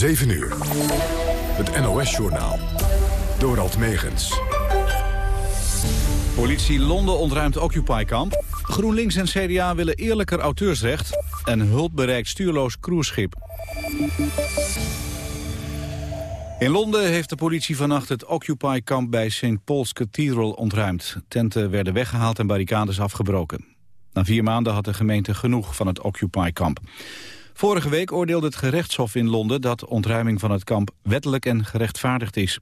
7 uur. Het NOS-journaal. Dorald Megens. Politie Londen ontruimt Occupy-kamp. GroenLinks en CDA willen eerlijker auteursrecht. En hulp bereikt stuurloos cruiseschip. In Londen heeft de politie vannacht het Occupy-kamp bij St. Paul's Cathedral ontruimd. Tenten werden weggehaald en barricades afgebroken. Na vier maanden had de gemeente genoeg van het Occupy-kamp. Vorige week oordeelde het gerechtshof in Londen dat ontruiming van het kamp wettelijk en gerechtvaardigd is.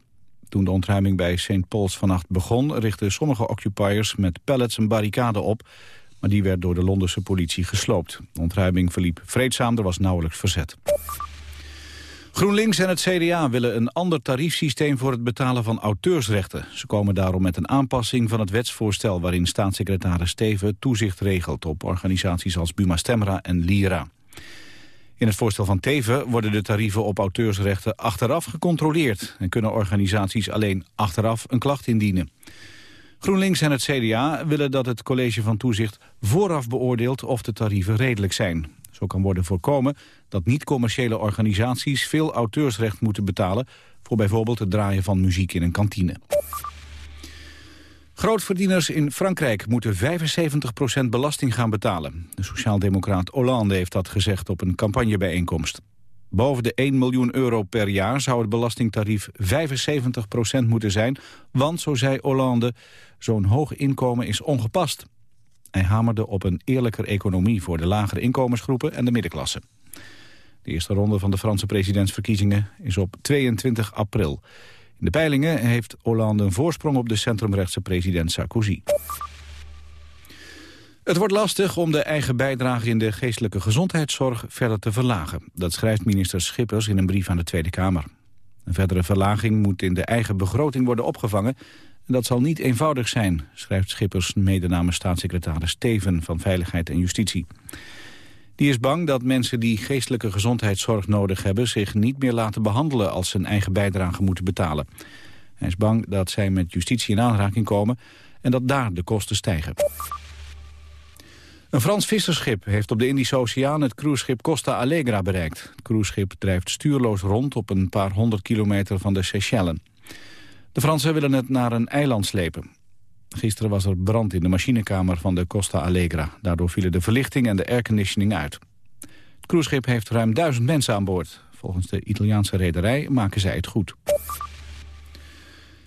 Toen de ontruiming bij St. Paul's vannacht begon... richtten sommige occupiers met pallets een barricade op... maar die werd door de Londense politie gesloopt. De ontruiming verliep vreedzaam, er was nauwelijks verzet. GroenLinks en het CDA willen een ander tariefsysteem voor het betalen van auteursrechten. Ze komen daarom met een aanpassing van het wetsvoorstel... waarin staatssecretaris Steven toezicht regelt op organisaties als Buma Stemra en Lira. In het voorstel van Teven worden de tarieven op auteursrechten achteraf gecontroleerd... en kunnen organisaties alleen achteraf een klacht indienen. GroenLinks en het CDA willen dat het college van toezicht vooraf beoordeelt of de tarieven redelijk zijn. Zo kan worden voorkomen dat niet-commerciële organisaties veel auteursrecht moeten betalen... voor bijvoorbeeld het draaien van muziek in een kantine. Grootverdieners in Frankrijk moeten 75% belasting gaan betalen. De sociaaldemocraat Hollande heeft dat gezegd op een campagnebijeenkomst. Boven de 1 miljoen euro per jaar zou het belastingtarief 75% moeten zijn... want, zo zei Hollande, zo'n hoog inkomen is ongepast. Hij hamerde op een eerlijker economie voor de lagere inkomensgroepen en de middenklasse. De eerste ronde van de Franse presidentsverkiezingen is op 22 april. In de peilingen heeft Hollande een voorsprong op de centrumrechtse president Sarkozy. Het wordt lastig om de eigen bijdrage in de geestelijke gezondheidszorg verder te verlagen. Dat schrijft minister Schippers in een brief aan de Tweede Kamer. Een verdere verlaging moet in de eigen begroting worden opgevangen. En dat zal niet eenvoudig zijn, schrijft Schippers mede namens staatssecretaris Steven van Veiligheid en Justitie. Die is bang dat mensen die geestelijke gezondheidszorg nodig hebben... zich niet meer laten behandelen als ze een eigen bijdrage moeten betalen. Hij is bang dat zij met justitie in aanraking komen... en dat daar de kosten stijgen. Een Frans visserschip heeft op de Indische Oceaan het cruiseschip Costa Allegra bereikt. Het cruiseschip drijft stuurloos rond op een paar honderd kilometer van de Seychelles. De Fransen willen het naar een eiland slepen. Gisteren was er brand in de machinekamer van de Costa Allegra. Daardoor vielen de verlichting en de airconditioning uit. Het cruiseschip heeft ruim duizend mensen aan boord. Volgens de Italiaanse rederij maken zij het goed.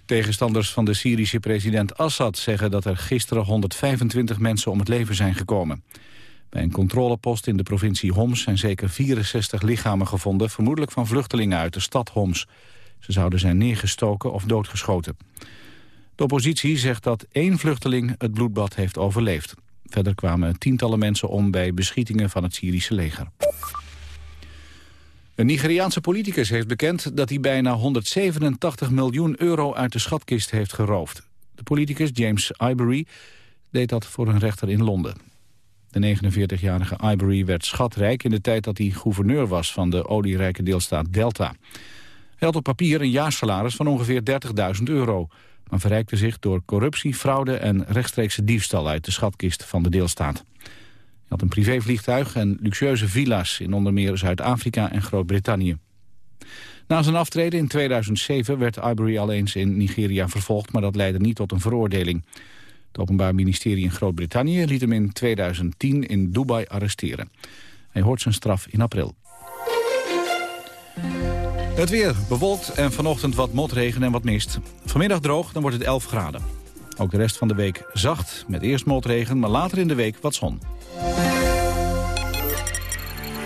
Tegenstanders van de Syrische president Assad zeggen dat er gisteren 125 mensen om het leven zijn gekomen. Bij een controlepost in de provincie Homs zijn zeker 64 lichamen gevonden, vermoedelijk van vluchtelingen uit de stad Homs. Ze zouden zijn neergestoken of doodgeschoten. De oppositie zegt dat één vluchteling het bloedbad heeft overleefd. Verder kwamen tientallen mensen om bij beschietingen van het Syrische leger. Een Nigeriaanse politicus heeft bekend dat hij bijna 187 miljoen euro uit de schatkist heeft geroofd. De politicus James Ivory deed dat voor een rechter in Londen. De 49-jarige Ivory werd schatrijk in de tijd dat hij gouverneur was van de olierijke deelstaat Delta. Hij had op papier een jaarsalaris van ongeveer 30.000 euro maar verrijkte zich door corruptie, fraude en rechtstreekse diefstal uit de schatkist van de deelstaat. Hij had een privévliegtuig en luxueuze villa's in onder meer Zuid-Afrika en Groot-Brittannië. Na zijn aftreden in 2007 werd Ivory al eens in Nigeria vervolgd, maar dat leidde niet tot een veroordeling. Het Openbaar Ministerie in Groot-Brittannië liet hem in 2010 in Dubai arresteren. Hij hoort zijn straf in april. Het weer bewolkt en vanochtend wat motregen en wat mist. Vanmiddag droog, dan wordt het 11 graden. Ook de rest van de week zacht, met eerst motregen, maar later in de week wat zon.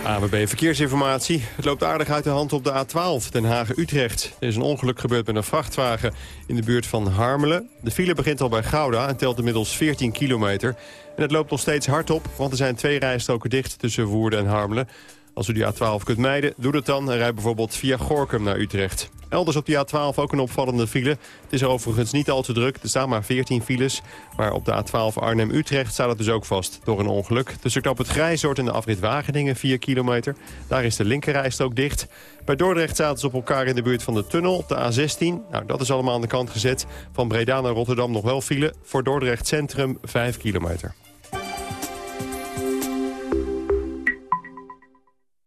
AWB Verkeersinformatie. Het loopt aardig uit de hand op de A12, Den Haag-Utrecht. Er is een ongeluk gebeurd met een vrachtwagen in de buurt van Harmelen. De file begint al bij Gouda en telt inmiddels 14 kilometer. En het loopt nog steeds hard op, want er zijn twee rijstroken dicht tussen Woerden en Harmelen. Als u die A12 kunt mijden, doe dat dan en rijd bijvoorbeeld via Gorkum naar Utrecht. Elders op die A12 ook een opvallende file. Het is er overigens niet al te druk. Er staan maar 14 files. Maar op de A12 Arnhem-Utrecht staat het dus ook vast door een ongeluk. Tussen knap het Grijzoord en de afrit Wageningen 4 kilometer. Daar is de linkerrijstrook dicht. Bij Dordrecht zaten ze op elkaar in de buurt van de tunnel, de A16. Nou, dat is allemaal aan de kant gezet. Van Breda naar Rotterdam nog wel file. Voor Dordrecht Centrum 5 kilometer.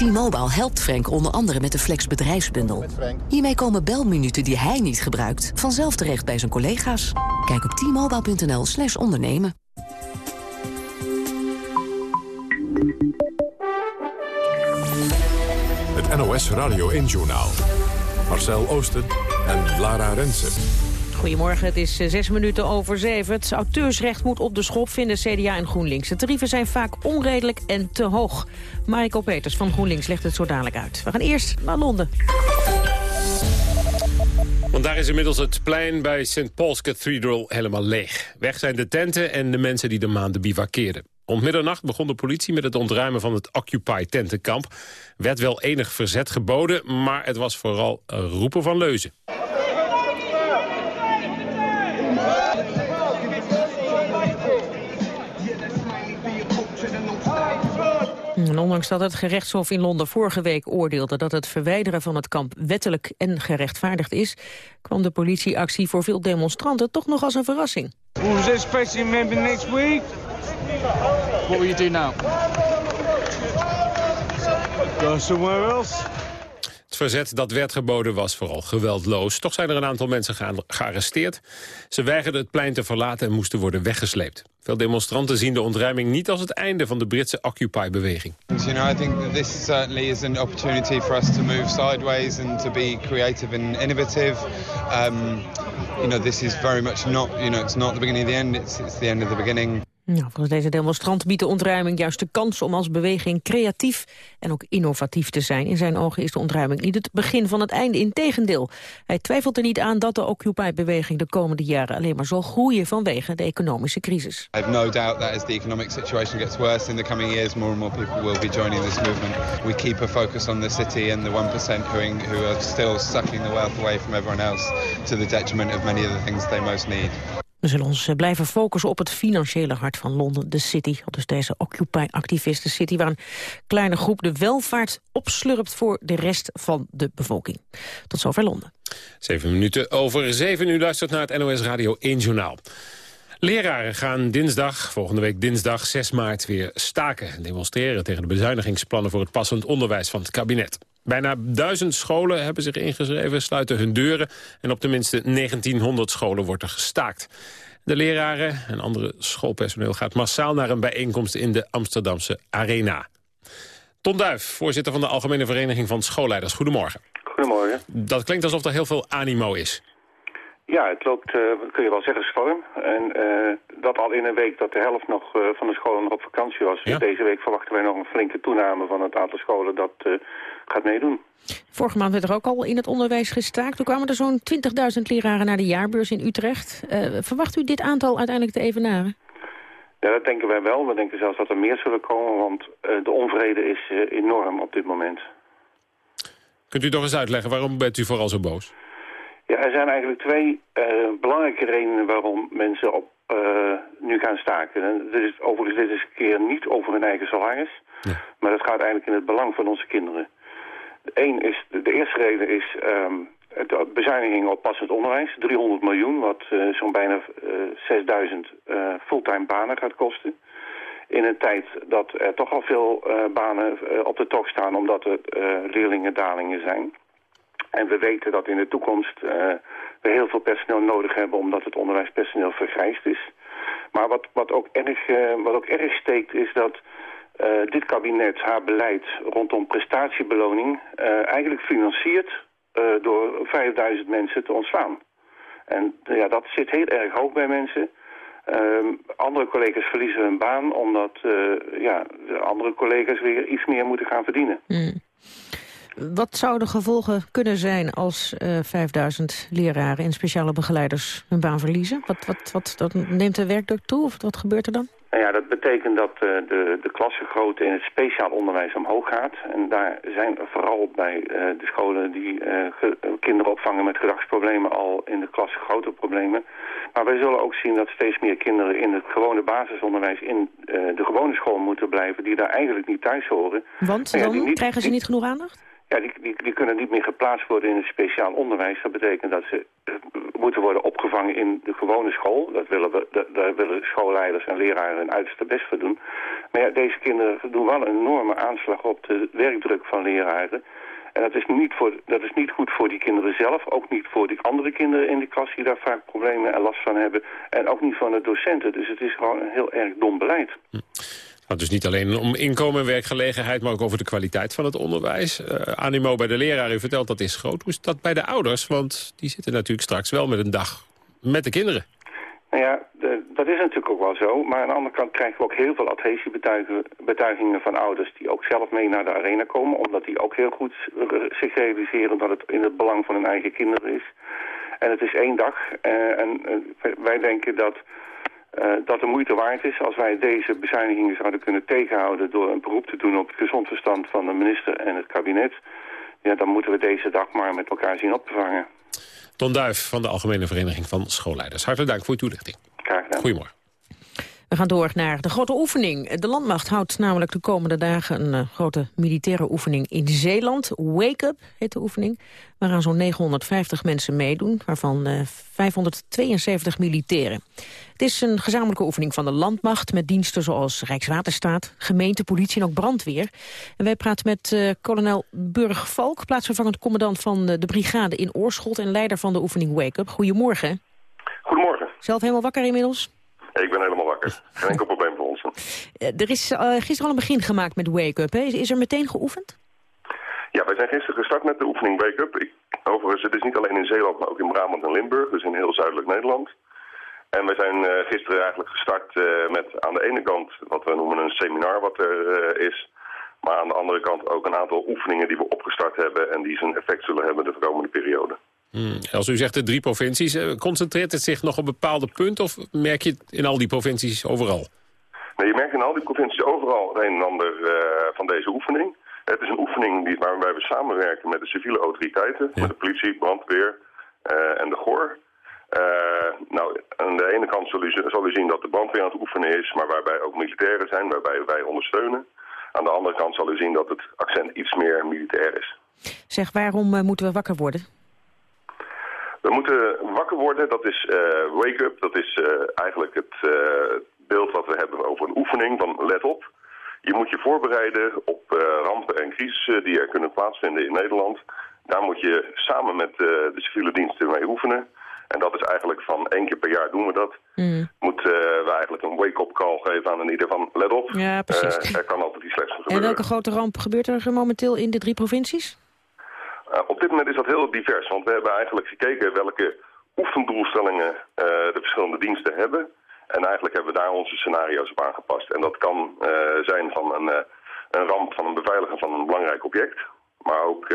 T-Mobile helpt Frank onder andere met de Flex bedrijfsbundel. Hiermee komen belminuten die hij niet gebruikt... vanzelf terecht bij zijn collega's. Kijk op t-mobile.nl slash ondernemen. Het NOS Radio 1-journaal. Marcel Oosten en Lara Rensen. Goedemorgen, het is eh, zes minuten over zeven. Het auteursrecht moet op de schop, vinden CDA en GroenLinks. De tarieven zijn vaak onredelijk en te hoog. Mariko Peters van GroenLinks legt het zo dadelijk uit. We gaan eerst naar Londen. Want daar is inmiddels het plein bij St. Paul's Cathedral helemaal leeg. Weg zijn de tenten en de mensen die de maanden bivakkeerden. Om middernacht begon de politie met het ontruimen van het Occupy-tentenkamp. Werd wel enig verzet geboden, maar het was vooral roepen van leuzen. En ondanks dat het gerechtshof in Londen vorige week oordeelde dat het verwijderen van het kamp wettelijk en gerechtvaardigd is, kwam de politieactie voor veel demonstranten toch nog als een verrassing. Who's expecting maybe next week? What will you do now? Go somewhere else. Verzet dat werd geboden was vooral geweldloos. Toch zijn er een aantal mensen gearresteerd. Ze weigerden het plein te verlaten en moesten worden weggesleept. Veel demonstranten zien de ontruiming niet als het einde van de Britse Occupy-beweging. You know, I think this certainly is an opportunity for us to move sideways and to be creative and innovative. Um, you know, this is very much not, you know, it's not the beginning of the end, it's, it's the end of the beginning. Nou, volgens deze demonstrant biedt de ontruiming juist de kans om als beweging creatief en ook innovatief te zijn. In zijn ogen is de ontruiming niet het begin van het einde, integendeel. Hij twijfelt er niet aan dat de Occupy-beweging de komende jaren alleen maar zal groeien vanwege de economische crisis. I have no doubt that as the economic situation gets worse in the coming years, more and more people will be joining this movement. We keep a focus on the city and the 1% who, who are still sucking the wealth away from everyone else to the detriment of many of the things they most need. We zullen ons eh, blijven focussen op het financiële hart van Londen, de City. Dus deze Occupy-activisten City, waar een kleine groep de welvaart opslurpt voor de rest van de bevolking. Tot zover Londen. Zeven minuten over zeven. U luistert naar het NOS Radio 1 Journaal. Leraren gaan dinsdag, volgende week dinsdag 6 maart weer staken en demonstreren tegen de bezuinigingsplannen voor het passend onderwijs van het kabinet. Bijna duizend scholen hebben zich ingeschreven, sluiten hun deuren... en op tenminste 1900 scholen wordt er gestaakt. De leraren en andere schoolpersoneel gaat massaal naar een bijeenkomst in de Amsterdamse Arena. Ton Duif, voorzitter van de Algemene Vereniging van Schoolleiders. Goedemorgen. Goedemorgen. Dat klinkt alsof er heel veel animo is. Ja, het loopt, uh, kun je wel zeggen, storm. En uh, dat al in een week dat de helft nog, uh, van de scholen nog op vakantie was. Ja? Deze week verwachten wij nog een flinke toename van het aantal scholen dat gaat meedoen. Vorige maand werd er ook al in het onderwijs gestaakt. Toen kwamen er zo'n 20.000 leraren naar de jaarbeurs in Utrecht. verwacht u dit aantal uiteindelijk te evenaren? Ja, dat denken wij wel. We denken zelfs dat er meer zullen komen, want de onvrede is enorm op dit moment. Kunt u toch eens uitleggen, waarom bent u vooral zo boos? Ja, er zijn eigenlijk twee uh, belangrijke redenen waarom mensen op, uh, nu gaan staken. En dit is, overigens, dit is een keer niet over hun eigen salaris, ja. maar dat gaat eigenlijk in het belang van onze kinderen. Eén is, de, eerste reden is um, de bezuiniging op passend onderwijs. 300 miljoen, wat uh, zo'n bijna 6000 fulltime banen gaat kosten. In een tijd dat er toch al veel banen op de tocht staan omdat er leerlingendalingen zijn. En we weten dat in de toekomst uh, we heel veel personeel nodig hebben... omdat het onderwijspersoneel vergrijsd is. Maar wat, wat, ook, erg, uh, wat ook erg steekt is dat uh, dit kabinet haar beleid rondom prestatiebeloning... eigenlijk financiert door 5000 mensen te ontslaan. En ja, dat zit heel erg hoog bij mensen. Ehm, andere collega's verliezen hun baan omdat ja, de andere collega's weer iets meer moeten gaan verdienen. Hmm. Wat zouden de gevolgen kunnen zijn als uh, 5000 leraren en speciale begeleiders hun baan verliezen? Wat, wat, wat, dat neemt de werkdruk toe of wat gebeurt er dan? Nou ja, dat betekent dat uh, de, de klassengrootte in het speciaal onderwijs omhoog gaat. En daar zijn vooral bij uh, de scholen die kinderen opvangen met gedragsproblemen al in de klas grote problemen. Maar wij zullen ook zien dat steeds meer kinderen in het gewone basisonderwijs in de gewone school moeten blijven die daar eigenlijk niet thuis horen. Want dan niet, krijgen ze niet genoeg aandacht? Ja, die, die, kunnen niet meer geplaatst worden in het speciaal onderwijs. Dat betekent dat ze uh, moeten worden opgevangen in de gewone school. Dat willen we, dat, daar willen schoolleiders en leraren hun uiterste best voor doen. Maar ja, deze kinderen doen wel een enorme aanslag op de werkdruk van leraren. En dat is, niet voor, dat is niet goed voor die kinderen zelf. Ook niet voor die andere kinderen in de klas die daar vaak problemen en last van hebben. En ook niet van de docenten. Dus het is gewoon een heel erg dom beleid. Hm gaat dus niet alleen om inkomen en werkgelegenheid... maar ook over de kwaliteit van het onderwijs. Uh, animo bij de leraar, u vertelt dat is groot. Hoe is dat bij de ouders? Want die zitten natuurlijk straks wel met een dag met de kinderen. Nou ja, dat is natuurlijk ook wel zo. Maar aan de andere kant krijgen we ook heel veel adhesiebetuigingen van ouders... die ook zelf mee naar de arena komen. Omdat die ook heel goed zich realiseren dat het in het belang van hun eigen kinderen is. En het is één dag. Uh, en wij denken dat uh, dat de moeite waard is als wij deze bezuinigingen zouden kunnen tegenhouden... door een beroep te doen op het gezond verstand van de minister en het kabinet... Ja, dan moeten we deze dag maar met elkaar zien op te vangen. Ton Duif van de Algemene Vereniging van Schoolleiders. Hartelijk dank voor uw toelichting. Graag gedaan. Goedemorgen. We gaan door naar de grote oefening. De landmacht houdt namelijk de komende dagen een uh, grote militaire oefening in Zeeland. Wake Up heet de oefening, waaraan zo'n 950 mensen meedoen, waarvan uh, 572 militairen. Het is een gezamenlijke oefening van de landmacht met diensten zoals Rijkswaterstaat, gemeente, politie en ook brandweer. En wij praten met uh, kolonel Burg Valk, plaatsvervangend commandant van de brigade in Oorschot en leider van de oefening Wake Up. Goedemorgen. Goedemorgen. Zelf helemaal wakker inmiddels? Ik ben helemaal Geen enkel probleem voor ons. Uh, er is uh, gisteren al een begin gemaakt met Wake Up. Hè? Is, is, er meteen geoefend? Ja, wij zijn gisteren gestart met de oefening Wake Up. Ik, overigens, het is niet alleen in Zeeland, maar ook in Brabant en Limburg. Dus in heel zuidelijk Nederland. En wij zijn uh, gisteren eigenlijk gestart met aan de ene kant wat we noemen een seminar wat er is. Maar aan de andere kant ook een aantal oefeningen die we opgestart hebben... en die zijn effect zullen hebben de komende periode. Hmm. Als u zegt de drie provincies, uh, concentreert het zich nog op bepaalde punten... of merk je het in al die provincies overal? Nee, je merkt in al die provincies overal het een en ander uh, van deze oefening. Het is een oefening die, waarbij we samenwerken met de civiele autoriteiten... Ja. met de politie, brandweer uh, en de GOR. nou, aan de ene kant zal u, zal u zien dat de brandweer aan het oefenen is... maar waarbij ook militairen zijn, waarbij wij ondersteunen. Aan de andere kant zal u zien dat het accent iets meer militair is. Zeg, waarom moeten we wakker worden? We moeten wakker worden, dat is uh, wake-up. Dat is uh, eigenlijk het uh, beeld wat we hebben over een oefening van let op. Je moet je voorbereiden op rampen en crisissen die er kunnen plaatsvinden in Nederland. Daar moet je samen met de civiele diensten mee oefenen. En dat is eigenlijk van één keer per jaar doen we dat. Mm. Moeten we eigenlijk een wake-up call geven aan een ieder van let op. Ja, precies. er kan altijd iets slechts gebeuren. En welke grote ramp gebeurt er momenteel in de drie provincies? Uh, op dit moment is dat heel divers, want we hebben eigenlijk gekeken welke oefendoelstellingen uh, de verschillende diensten hebben. En eigenlijk hebben we daar onze scenario's op aangepast. En dat kan uh, zijn van een, een ramp van een beveiliger van een belangrijk object. Maar ook,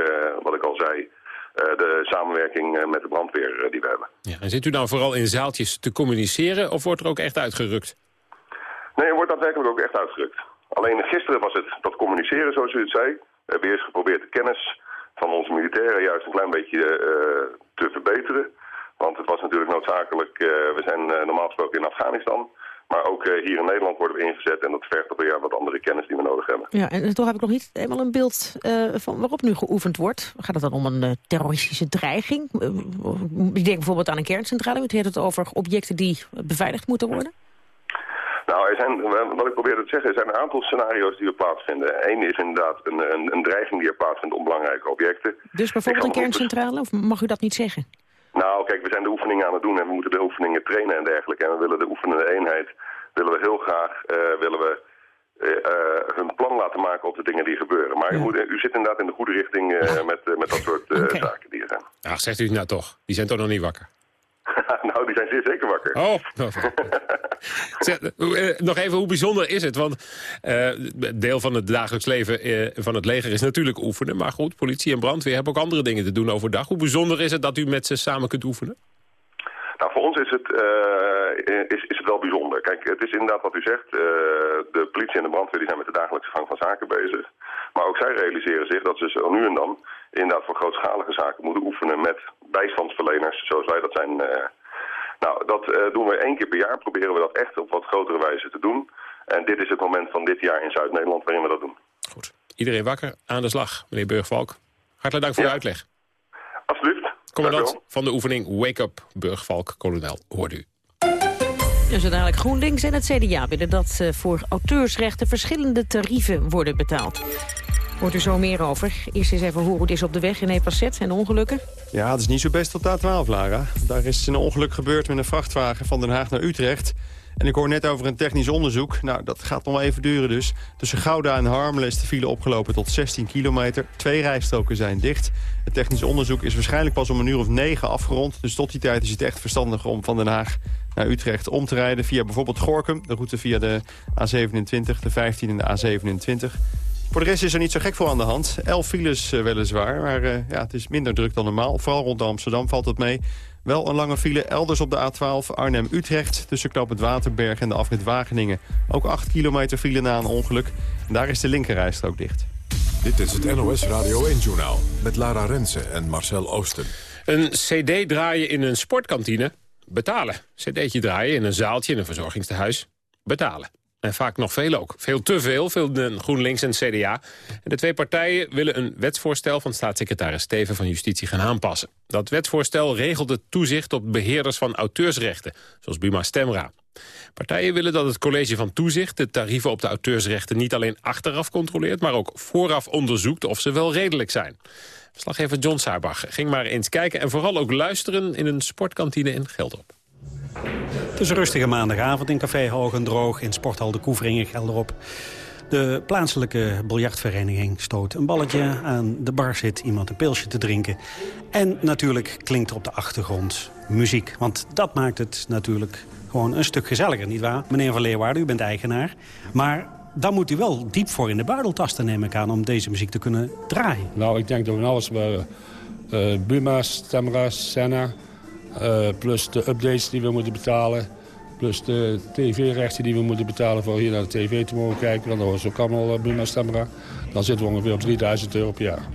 wat ik al zei, de samenwerking met de brandweer die we hebben. Ja, en zit u nou vooral in zaaltjes te communiceren of wordt er ook echt uitgerukt? Nee, er wordt daadwerkelijk ook echt uitgerukt. Alleen gisteren was het dat communiceren, zoals u het zei. We hebben eerst geprobeerd de kennis van onze militairen juist een klein beetje uh, te verbeteren. Want het was natuurlijk noodzakelijk, uh, we zijn uh, normaal gesproken in Afghanistan. Maar ook hier in Nederland worden we ingezet en dat vergt op weer wat andere kennis die we nodig hebben. Ja, en toch heb ik nog niet helemaal een beeld van waarop nu geoefend wordt. Gaat het dan om een terroristische dreiging? ik denk bijvoorbeeld aan een kerncentrale. U heeft het over objecten die beveiligd moeten worden. Nou, er zijn, wat ik probeer te zeggen, er zijn een aantal scenario's die er plaatsvinden. Eén is inderdaad een, een, een dreiging die er plaatsvindt om belangrijke objecten. Dus bijvoorbeeld een kerncentrale, of mag u dat niet zeggen? Nou, kijk, we zijn de oefeningen aan het doen en we moeten de oefeningen trainen en dergelijke. En we willen de oefenende eenheid, willen we heel graag, uh, willen we uh, uh, hun plan laten maken op de dingen die gebeuren. Maar ja. u, moet, u, zit inderdaad in de goede richting met, met dat soort okay. zaken die er zijn. Ach, zegt u het nou toch? Die zijn toch nog niet wakker? Nou, die zijn zeer zeker wakker. Oh, zeg, uh, nog even, hoe bijzonder is het? Want uh, deel van het dagelijks leven uh, van het leger is natuurlijk oefenen. Maar goed, politie en brandweer hebben ook andere dingen te doen overdag. Hoe bijzonder is het dat u met ze samen kunt oefenen? Nou, voor ons is het, is, is het wel bijzonder. Kijk, het is inderdaad wat u zegt. de politie en de brandweer die zijn met de dagelijkse gang van zaken bezig. Maar ook zij realiseren zich dat ze zo nu en dan inderdaad voor grootschalige zaken moeten oefenen met bijstandsverleners, zoals wij dat zijn. Uh, nou, dat uh, doen we één keer per jaar. Proberen we dat echt op wat grotere wijze te doen. En dit is het moment van dit jaar in Zuid-Nederland waarin we dat doen. Goed. Iedereen wakker, aan de slag, meneer Burgvalk. Hartelijk dank voor ja. uw uitleg. Alsjeblieft. Commandant van de oefening Wake Up Burgvalk, kolonel, hoort u. Dus dadelijk GroenLinks en het CDA willen dat uh, voor auteursrechten verschillende tarieven worden betaald. Hoort er zo meer over. Eerst eens even hoe het is op de weg in Epasset en ongelukken. Ja, het is niet zo best op de A12, Lara. Daar is een ongeluk gebeurd met een vrachtwagen van Den Haag naar Utrecht. En ik hoor net over een technisch onderzoek. Nou, dat gaat nog even duren dus. Tussen Gouda en Harmelen is de file opgelopen tot 16 kilometer. Twee rijstroken zijn dicht. Het technisch onderzoek is waarschijnlijk pas om een uur of negen afgerond. Dus tot die tijd is het echt verstandig om van Den Haag naar Utrecht om te rijden... via bijvoorbeeld Gorkum, de route via de A27, de 15 en de A27... Voor de rest is er niet zo gek veel aan de hand. Elf files uh, weliswaar, maar uh, ja, het is minder druk dan normaal. Vooral rond Amsterdam valt het mee. Wel een lange file elders op de A12 Arnhem-Utrecht... tussen knap het Waterberg en de afrit Wageningen. Ook 8 kilometer file na een ongeluk. En daar is de linkerrijstrook dicht. Dit is het NOS Radio 1-journaal met Lara Rensen en Marcel Oosten. Een cd draaien in een sportkantine? Betalen. cd'tje draaien in een zaaltje in een verzorgingstehuis? Betalen. En vaak nog veel ook. Veel te veel, veel GroenLinks en CDA. En de twee partijen willen een wetsvoorstel van staatssecretaris Steven van Justitie gaan aanpassen. Dat wetsvoorstel regelt het toezicht op beheerders van auteursrechten, zoals Buma Stemra. Partijen willen dat het college van toezicht de tarieven op de auteursrechten niet alleen achteraf controleert, maar ook vooraf onderzoekt of ze wel redelijk zijn. Verslaggever John Saarbach ging maar eens kijken en vooral ook luisteren in een sportkantine in Geldrop. Het is een rustige maandagavond in Café Hoog en Droog... in Sporthal de Koevering in Gelderop. De plaatselijke biljartvereniging stoot een balletje. Aan de bar zit iemand een pilsje te drinken. En natuurlijk klinkt op de achtergrond muziek. Want dat maakt het natuurlijk gewoon een stuk gezelliger, nietwaar? Meneer Van Leeuwarden, u bent eigenaar. Maar dan moet u wel diep voor in de buideltasten, neem ik aan... om deze muziek te kunnen draaien. Nou, ik denk dat we alles... Uh, Buma's, Tamara's, Senna... Uh, plus de updates die we moeten betalen. Plus de tv-rechten die we moeten betalen voor hier naar de tv te mogen kijken. Want dat was ook allemaal uh, Buma Stemra. Dan zitten we ongeveer op 3000 euro per jaar.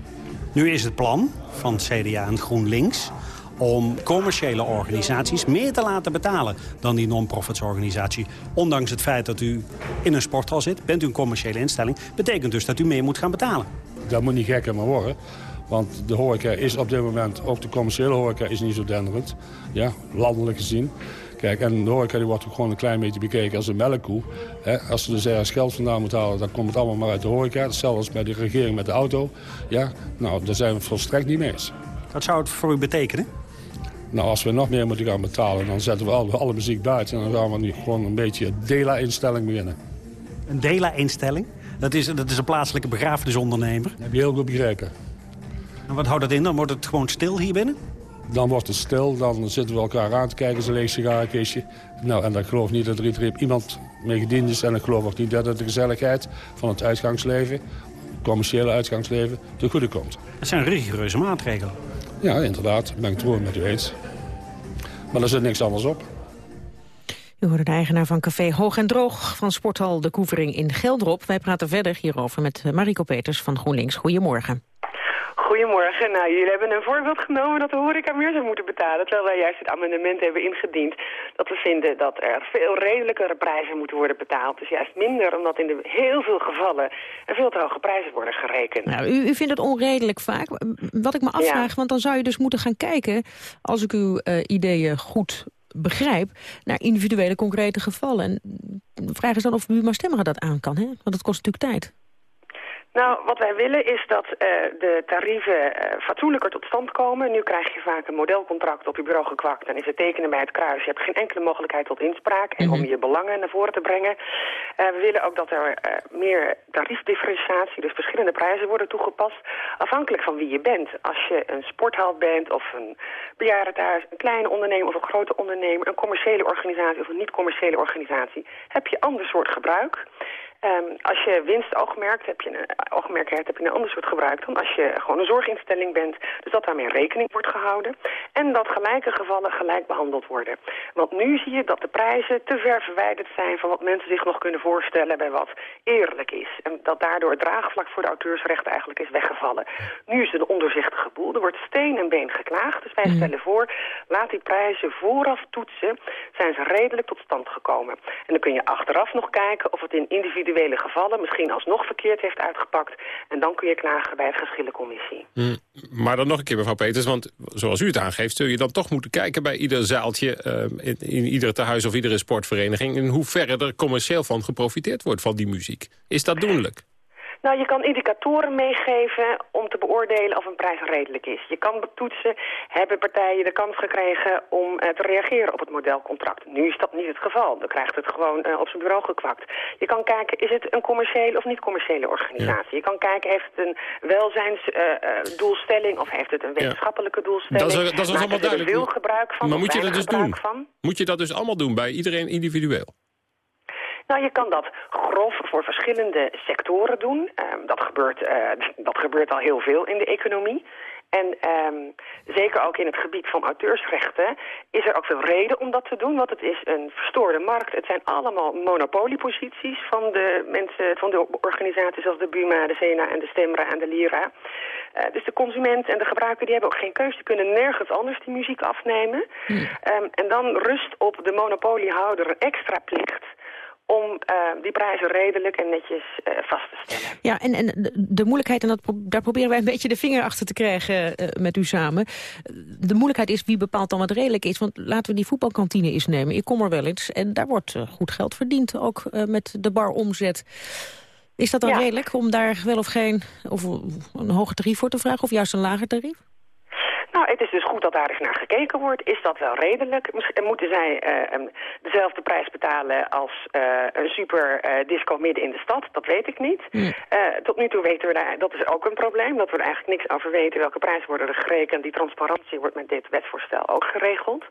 Nu is het plan van CDA en GroenLinks om commerciële organisaties meer te laten betalen dan die non-profits organisatie. Ondanks het feit dat u in een sporthal zit, bent u een commerciële instelling. Betekent dus dat u meer moet gaan betalen. Dat moet niet gekker maar worden. Want de horeca is op dit moment, ook de commerciële horeca, is niet zo denderend. Ja, landelijk gezien. Kijk, en de horeca die wordt ook gewoon een klein beetje bekeken als een melkkoe. als ze dus ergens geld vandaan moeten halen, dan komt het allemaal maar uit de horeca. Hetzelfde als bij de regering met de auto. Ja, nou, daar zijn we volstrekt niet mee eens. Wat zou het voor u betekenen? Nou, als we nog meer moeten gaan betalen, dan zetten we alle, alle muziek buiten. En dan gaan we nu gewoon een beetje een DELA-instelling beginnen. Een DELA-instelling? Dat is, dat is een plaatselijke begrafenisondernemer? Dat heb je heel goed begrepen. En wat houdt dat in? Dan wordt het gewoon stil hier binnen? Dan wordt het stil, dan zitten we elkaar aan te kijken, zo'n leeg sigarenkistje. Nou, en ik geloof niet dat er iemand mee gediend is. En ik geloof ook niet dat het de gezelligheid van het uitgangsleven, het commerciële uitgangsleven, te goede komt. Dat zijn rigoureuze maatregelen. Ja, inderdaad. Ben ik het met u eens. Maar er zit niks anders op. U hoorde de eigenaar van Café Hoog en Droog van Sporthal De Koevering in Geldrop. Wij praten verder hierover met Mariko Peters van GroenLinks. Goedemorgen. Goedemorgen. Nou, jullie hebben een voorbeeld genomen dat de horeca meer zou moeten betalen. Terwijl wij juist het amendement hebben ingediend dat we vinden dat er veel redelijkere prijzen moeten worden betaald. Dus juist minder, omdat in de heel veel gevallen er veel te hoge prijzen worden gerekend. Nou, u, u vindt het onredelijk vaak. Wat ik me afvraag, want dan zou je dus moeten gaan kijken, als ik uw uh, ideeën goed begrijp, naar individuele concrete gevallen. En de vraag is dan of Buma Stemmer dat aan kan, hè? want het kost natuurlijk tijd. Nou, wat wij willen is dat uh, de tarieven uh, fatsoenlijker tot stand komen. Nu krijg je vaak een modelcontract op je bureau gekwakt. Dan is het tekenen bij het kruis. Je hebt geen enkele mogelijkheid tot inspraak en om je belangen naar voren te brengen. Uh, we willen ook dat er meer tariefdifferentiatie, dus verschillende prijzen worden toegepast. Afhankelijk van wie je bent. Als je een sporthal bent of een bejaardentehuis, een kleine ondernemer of een grote ondernemer, een commerciële organisatie of een niet-commerciële organisatie, heb je ander soort gebruik. Um, als je winstoogmerk heb je een, oogmerk hebt, heb je een ander soort gebruik dan als je gewoon een zorginstelling bent. Dus dat daarmee rekening wordt gehouden. En dat gelijke gevallen gelijk behandeld worden. Want nu zie je dat de prijzen te ver verwijderd zijn van wat mensen zich nog kunnen voorstellen bij wat eerlijk is. En dat daardoor het draagvlak voor de auteursrechten eigenlijk is weggevallen. Nu is het een onderzichtige boel. Er wordt steen en been geklaagd. Dus wij mhm. stellen voor, laat die prijzen vooraf toetsen. Zijn ze redelijk tot stand gekomen. En dan kun je achteraf nog kijken of het in individuele individuele gevallen misschien alsnog verkeerd heeft uitgepakt. En dan kun je klagen bij de geschillencommissie. Mm, maar dan nog een keer, mevrouw Peters, want zoals u het aangeeft... zul je dan toch moeten kijken bij ieder zaaltje, uh, in, in ieder tehuis of iedere sportvereniging... in hoeverre er commercieel van geprofiteerd wordt van die muziek. Is dat doenlijk? Nou, je kan indicatoren meegeven om te beoordelen of een prijs redelijk is. Je kan betoetsen, hebben partijen de kans gekregen om uh, te reageren op het modelcontract. Nu is dat niet het geval. Dan krijgt het gewoon uh, op zijn bureau gekwakt. Je kan kijken, is het een commerciële of niet-commerciële organisatie? Je kan kijken, heeft het een welzijnsdoelstelling uh, of heeft het een wetenschappelijke doelstelling? Dat is, dat is allemaal duidelijk. veel gebruik van, maar moet je dat dus doen? Van? Moet je dat dus allemaal doen bij iedereen individueel? Nou, je kan dat grof voor verschillende sectoren doen. Um, dat, gebeurt, uh, dat gebeurt al heel veel in de economie. En um, zeker ook in het gebied van auteursrechten is er ook veel reden om dat te doen. Want het is een verstoorde markt. Het zijn allemaal monopolieposities van de mensen, van de organisaties als de Buma, de Sena en de Stemra en de Lira. Uh, dus de consument en de gebruiker die hebben ook geen keuze. Die kunnen nergens anders die muziek afnemen. Hmm. Um, en dan rust op de monopoliehouder een extra plicht om uh, die prijzen redelijk en netjes uh, vast te stellen. Ja, en, en de moeilijkheid, en dat, daar proberen wij een beetje de vinger achter te krijgen uh, met u samen. De moeilijkheid is wie bepaalt dan wat redelijk is. Want laten we die voetbalkantine eens nemen. Ik kom er wel eens en daar wordt goed geld verdiend, ook met de baromzet. Is dat dan redelijk om daar wel of geen of een hoger tarief voor te vragen of juist een lager tarief? Nou, het is dus goed dat daar eens naar gekeken wordt. Is dat wel redelijk? Moeten zij uh, dezelfde prijs betalen als uh, een super uh, disco midden in de stad? Dat weet ik niet. Mm. tot nu toe weten we daar, dat is ook een probleem, dat we er eigenlijk niks over weten welke prijzen worden er gerekend. Die transparantie wordt met dit wetsvoorstel ook geregeld.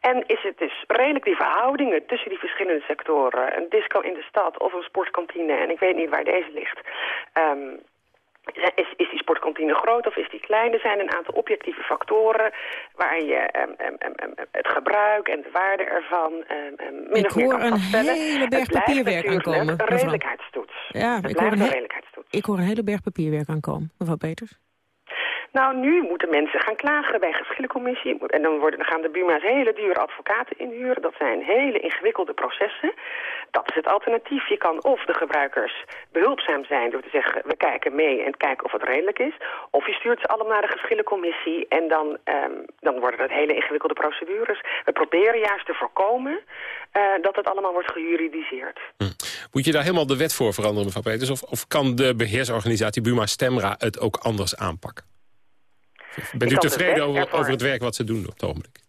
En is het dus redelijk die verhoudingen tussen die verschillende sectoren, een disco in de stad of een sportkantine, en ik weet niet waar deze ligt, um, is, is die sportkantine groot of is die klein? Er zijn een aantal objectieve factoren waar je um, um, um, het gebruik en de waarde ervan min of meer kan vaststellen. Ik hoor een hele berg papierwerk aankomen. een redelijkheidstoets. Ja, ik hoor, een ik hoor een hele berg papierwerk aankomen, mevrouw Peters. Nou, nu moeten mensen gaan klagen bij geschillencommissie. En dan, worden, gaan de BUMA's hele dure advocaten inhuren. Dat zijn hele ingewikkelde processen. Dat is het alternatief. Je kan of de gebruikers behulpzaam zijn door te zeggen... we kijken mee en kijken of het redelijk is. Of je stuurt ze allemaal naar de geschillencommissie... en dan, um, dan worden het hele ingewikkelde procedures. We proberen juist te voorkomen uh, dat het allemaal wordt gejuridiseerd. Hm. Moet je daar helemaal de wet voor veranderen, mevrouw Peters? Of, of kan de beheersorganisatie Buma Stemra het ook anders aanpakken? Bent u tevreden over, over, het werk wat ze doen op het ogenblik?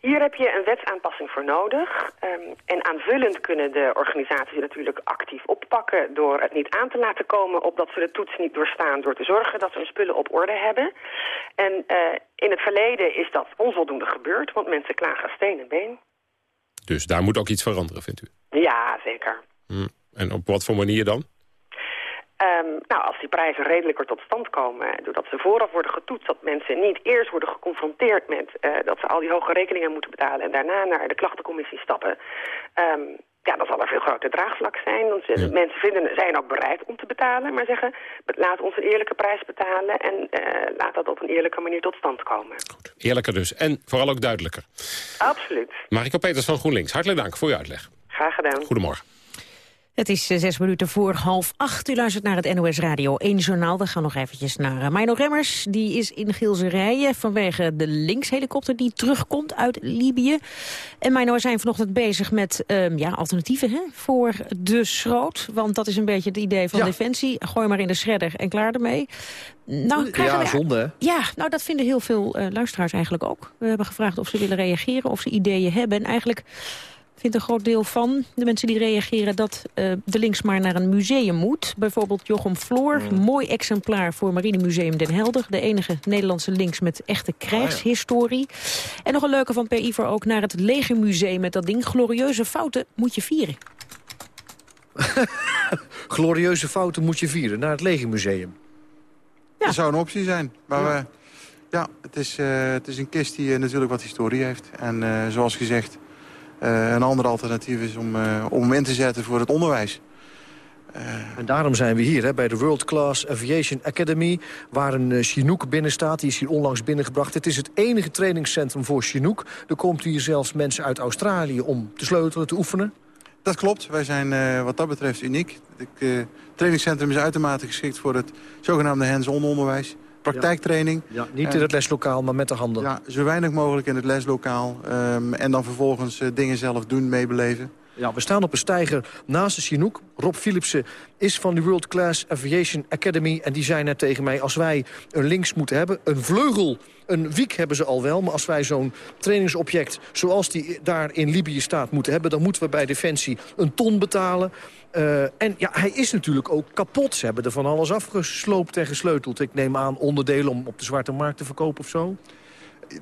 Hier heb je een wetsaanpassing voor nodig. Um, en aanvullend kunnen de organisaties natuurlijk actief oppakken... door het niet aan te laten komen op dat ze de toets niet doorstaan... door te zorgen dat ze hun spullen op orde hebben. En uh, in het verleden is dat onvoldoende gebeurd... want mensen klagen steen en been. Dus daar moet ook iets veranderen, vindt u? Ja, zeker. Hm. En op wat voor manier dan? Um, nou, als die prijzen redelijker tot stand komen, doordat ze vooraf worden getoetst, dat mensen niet eerst worden geconfronteerd met uh, dat ze al die hoge rekeningen moeten betalen en daarna naar de klachtencommissie stappen, um, ja, dan zal er veel groter draagvlak zijn. Want ja. mensen vinden, zijn ook bereid om te betalen, maar zeggen, laat ons een eerlijke prijs betalen en uh, laat dat op een eerlijke manier tot stand komen. Goed, eerlijker dus. En vooral ook duidelijker. Absoluut. Mariko Peters van GroenLinks, hartelijk dank voor uw uitleg. Graag gedaan. Goedemorgen. Het is eh, zes minuten voor half acht. U luistert naar het NOS Radio 1 Journaal. We gaan nog eventjes naar uh, Mino Remmers. Die is in Gilserijen vanwege de linkshelikopter die terugkomt uit Libië. En Mino, we zijn vanochtend bezig met um, ja, alternatieven hè, voor de schroot. Want dat is een beetje het idee van Ja. Defensie. Gooi maar in de shredder en klaar ermee. Nou, Ja, we- zonde? Ja, nou dat vinden heel veel eh, luisteraars eigenlijk ook. We hebben gevraagd of ze willen reageren, of ze ideeën hebben. En eigenlijk vindt een groot deel van de mensen die reageren... dat eh, de links maar naar een museum moet. Bijvoorbeeld Jochem Floor, mooi exemplaar voor Marinemuseum Den Helder. De enige Nederlandse links met echte krijgshistorie. En nog een leuke van Per Iver ook naar het Legermuseum met dat ding. Glorieuze fouten moet je vieren. Glorieuze fouten moet je vieren naar het Legermuseum. Dat zou een optie zijn. Maar ja, ja het, is, eh, het is een kist die eh, natuurlijk wat historie heeft. En eh, zoals gezegd, een ander alternatief is om, eh, om in te zetten voor het onderwijs. En daarom zijn we hier hè, bij de World Class Aviation Academy... waar een eh, Chinook binnen staat. Die is hier onlangs binnengebracht. Het is het enige trainingscentrum voor Chinook. Er komt hier zelfs mensen uit Australië om te sleutelen, te oefenen. Dat klopt. Wij zijn eh, wat dat betreft uniek. Het eh, trainingscentrum is uitermate geschikt voor het zogenaamde hands-on onderwijs. Praktijktraining. Ja, niet in het leslokaal, maar met de handen. Ja, zo weinig mogelijk in het leslokaal. ehm, en dan vervolgens eh, dingen zelf doen, meebeleven. Ja, we staan op een steiger naast de Chinook. Rob Philipsen is van de World Class Aviation Academy. En die zei net tegen mij, als wij een links moeten hebben... een vleugel, een wiek hebben ze al wel... maar als wij zo'n trainingsobject zoals die daar in Libië staat moeten hebben... dan moeten we bij Defensie een ton betalen. Eh, en ja, hij is natuurlijk ook kapot. Ze hebben er van alles afgesloopt en gesleuteld. Ik neem aan onderdelen om op de zwarte markt te verkopen of zo.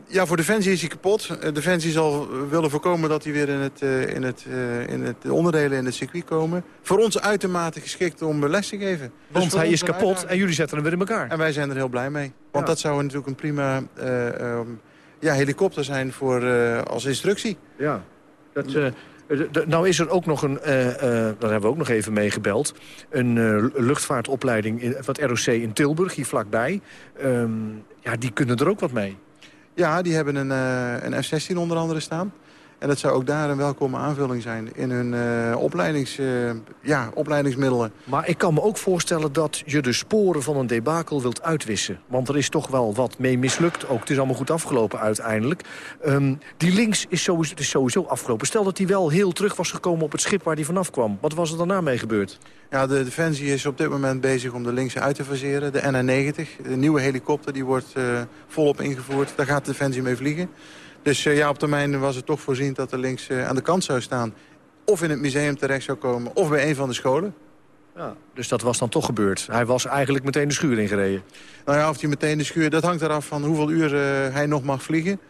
Ja, voor Defensie is hij kapot. Eh, Defensie zal willen voorkomen dat hij weer in het, eh, in, het, in het de onderdelen in het circuit komen. Voor ons uitermate geschikt om les te geven. Dus Want voor hij is kapot en jullie zetten hem weer in elkaar. En wij zijn er heel blij mee. Want Ja. dat zou natuurlijk een prima eh, ehm, ja, helikopter zijn voor, als instructie. Ja, dat, nou is er ook nog een, eh, eh, daar hebben we ook nog even mee gebeld... een eh, luchtvaartopleiding in wat ROC in Tilburg, hier vlakbij. Ehm, ja, die kunnen er ook wat mee. Ja, die hebben een, eh, een F-16 onder andere staan. En dat zou ook daar een welkome aanvulling zijn in hun eh, opleidings, eh, ja, opleidingsmiddelen. Maar ik kan me ook voorstellen dat je de sporen van een debakel wilt uitwissen. Want er is toch wel wat mee mislukt. Ook het is allemaal goed afgelopen uiteindelijk. Ehm, die links is sowieso, is sowieso afgelopen. Stel dat hij wel heel terug was gekomen op het schip waar hij vanaf kwam. Wat was er daarna mee gebeurd? Ja, de Defensie is op dit moment bezig om de linkse uit te faseren. De NH-90, de nieuwe helikopter, die wordt eh, volop ingevoerd. Daar gaat de Defensie mee vliegen. Dus eh, ja, op termijn was het toch voorzien dat de links eh, aan de kant zou staan. Of in het museum terecht zou komen, of bij een van de scholen. Ja, dus dat was dan toch gebeurd. Hij was eigenlijk meteen de schuur ingereden. Nou ja, of hij meteen de schuur, dat hangt eraf van hoeveel uur eh, hij nog mag vliegen.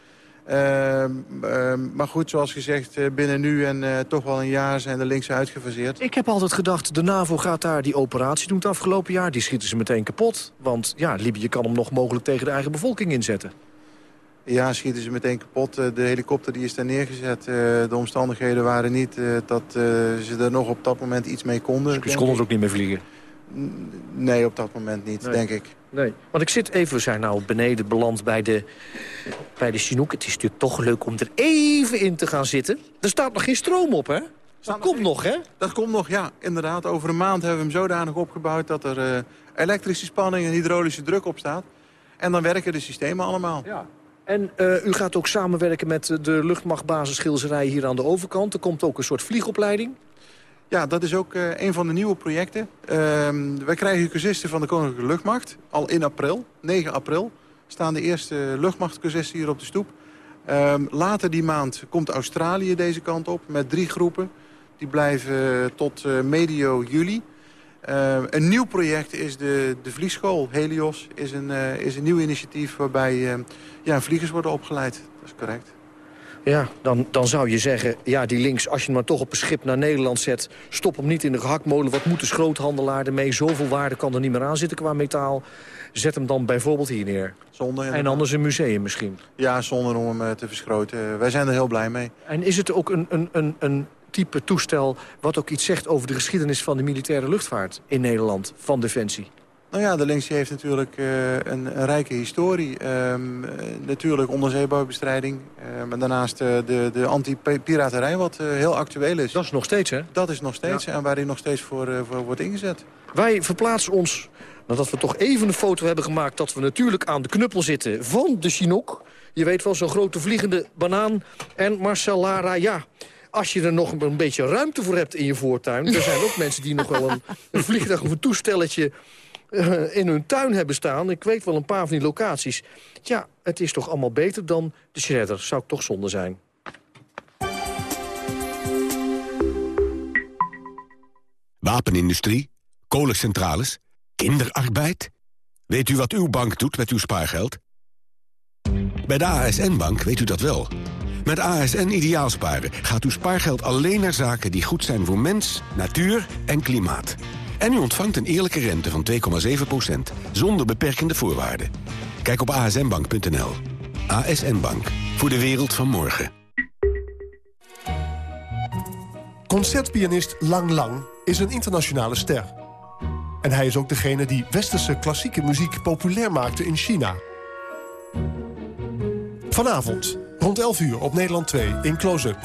Ehm, ehm, maar goed, zoals gezegd, binnen nu en toch wel een jaar zijn de linkse uitgefaseerd. Ik heb altijd gedacht, de NAVO gaat daar die operatie doen het afgelopen jaar. Die schieten ze meteen kapot. Want ja, Libië kan hem nog mogelijk tegen de eigen bevolking inzetten. Ja, schieten ze meteen kapot. Eh, De helikopter die is daar neergezet. Eh, De omstandigheden waren niet eh, dat ze er nog op dat moment iets mee konden. Ze denk konden er ook niet meer vliegen. Nee, op dat moment niet, Nee. denk ik. Nee. Want ik zit even, we zijn nou beneden beland bij de, bij de Chinook. Het is natuurlijk toch leuk om er even in te gaan zitten. Er staat nog geen stroom op, hè? Dat komt nog, hè? Dat komt nog, ja, inderdaad. Over een maand hebben we hem zodanig opgebouwd... dat er elektrische spanning en hydraulische druk op staat. En dan werken de systemen allemaal. Ja. En eh, u gaat ook samenwerken met eh, de luchtmachtbasis Schilderij hier aan de overkant. Er komt ook een soort vliegopleiding. Ja, dat is ook eh, een van de nieuwe projecten. Ehm, wij krijgen cursisten van de Koninklijke Luchtmacht. Al in april, 9 april, staan de eerste luchtmachtcursisten hier op de stoep. Ehm, later die maand komt Australië deze kant op met drie groepen. Die blijven tot medio juli. Ehm, een nieuw project is de, de vliegschool. Helios is een, is een nieuw initiatief waarbij ja, vliegers worden opgeleid. Dat is correct. Ja, dan, dan zou je zeggen, ja, die links, als je hem maar toch op een schip naar Nederland zet... stop hem niet in de gehaktmolen, wat moet de schroothandelaar ermee? Zoveel waarde kan er niet meer aan zitten qua metaal. Zet hem dan bijvoorbeeld hier neer. Zonder, en anders een museum misschien. Ja, zonder om hem eh, te verschroten. Wij zijn er heel blij mee. En is het ook een, een, een, een type toestel wat ook iets zegt over de geschiedenis van de militaire luchtvaart in Nederland, van Defensie? Nou ja, de links heeft natuurlijk uh, een, een, rijke historie. Um, uh, natuurlijk onderzeebouwbestrijding. Uh, maar daarnaast de, de anti-piraterij, wat heel actueel is. Dat is nog steeds, hè? Dat is nog steeds ja. en waar hij nog steeds voor, voor wordt ingezet. Wij verplaatsen ons, nadat we toch even een foto hebben gemaakt... dat we natuurlijk aan de knuppel zitten van de Chinook. Je weet wel, zo'n grote vliegende banaan. En Marcel Lara, ja als je er nog een beetje ruimte voor hebt in je voortuin... er zijn ook mensen die nog wel een, een vliegtuig of een toestelletje uh, in hun tuin hebben staan. Ik weet wel een paar van die locaties. Ja, het is toch allemaal beter dan de shredder. Zou toch zonde zijn. Wapenindustrie, kolencentrales, kinderarbeid. Weet u wat uw bank doet met uw spaargeld? Bij de ASN-bank weet u dat wel. Met ASN Ideaalsparen gaat uw spaargeld alleen naar zaken die goed zijn voor mens, natuur en klimaat. En u ontvangt een eerlijke rente van 2,7%, zonder beperkende voorwaarden. Kijk op asnbank.nl. ASN Bank, voor de wereld van morgen. Concertpianist Lang Lang is een internationale ster. En hij is ook degene die westerse klassieke muziek populair maakte in China. Vanavond, rond 11 uur op Nederland 2 in Close-Up.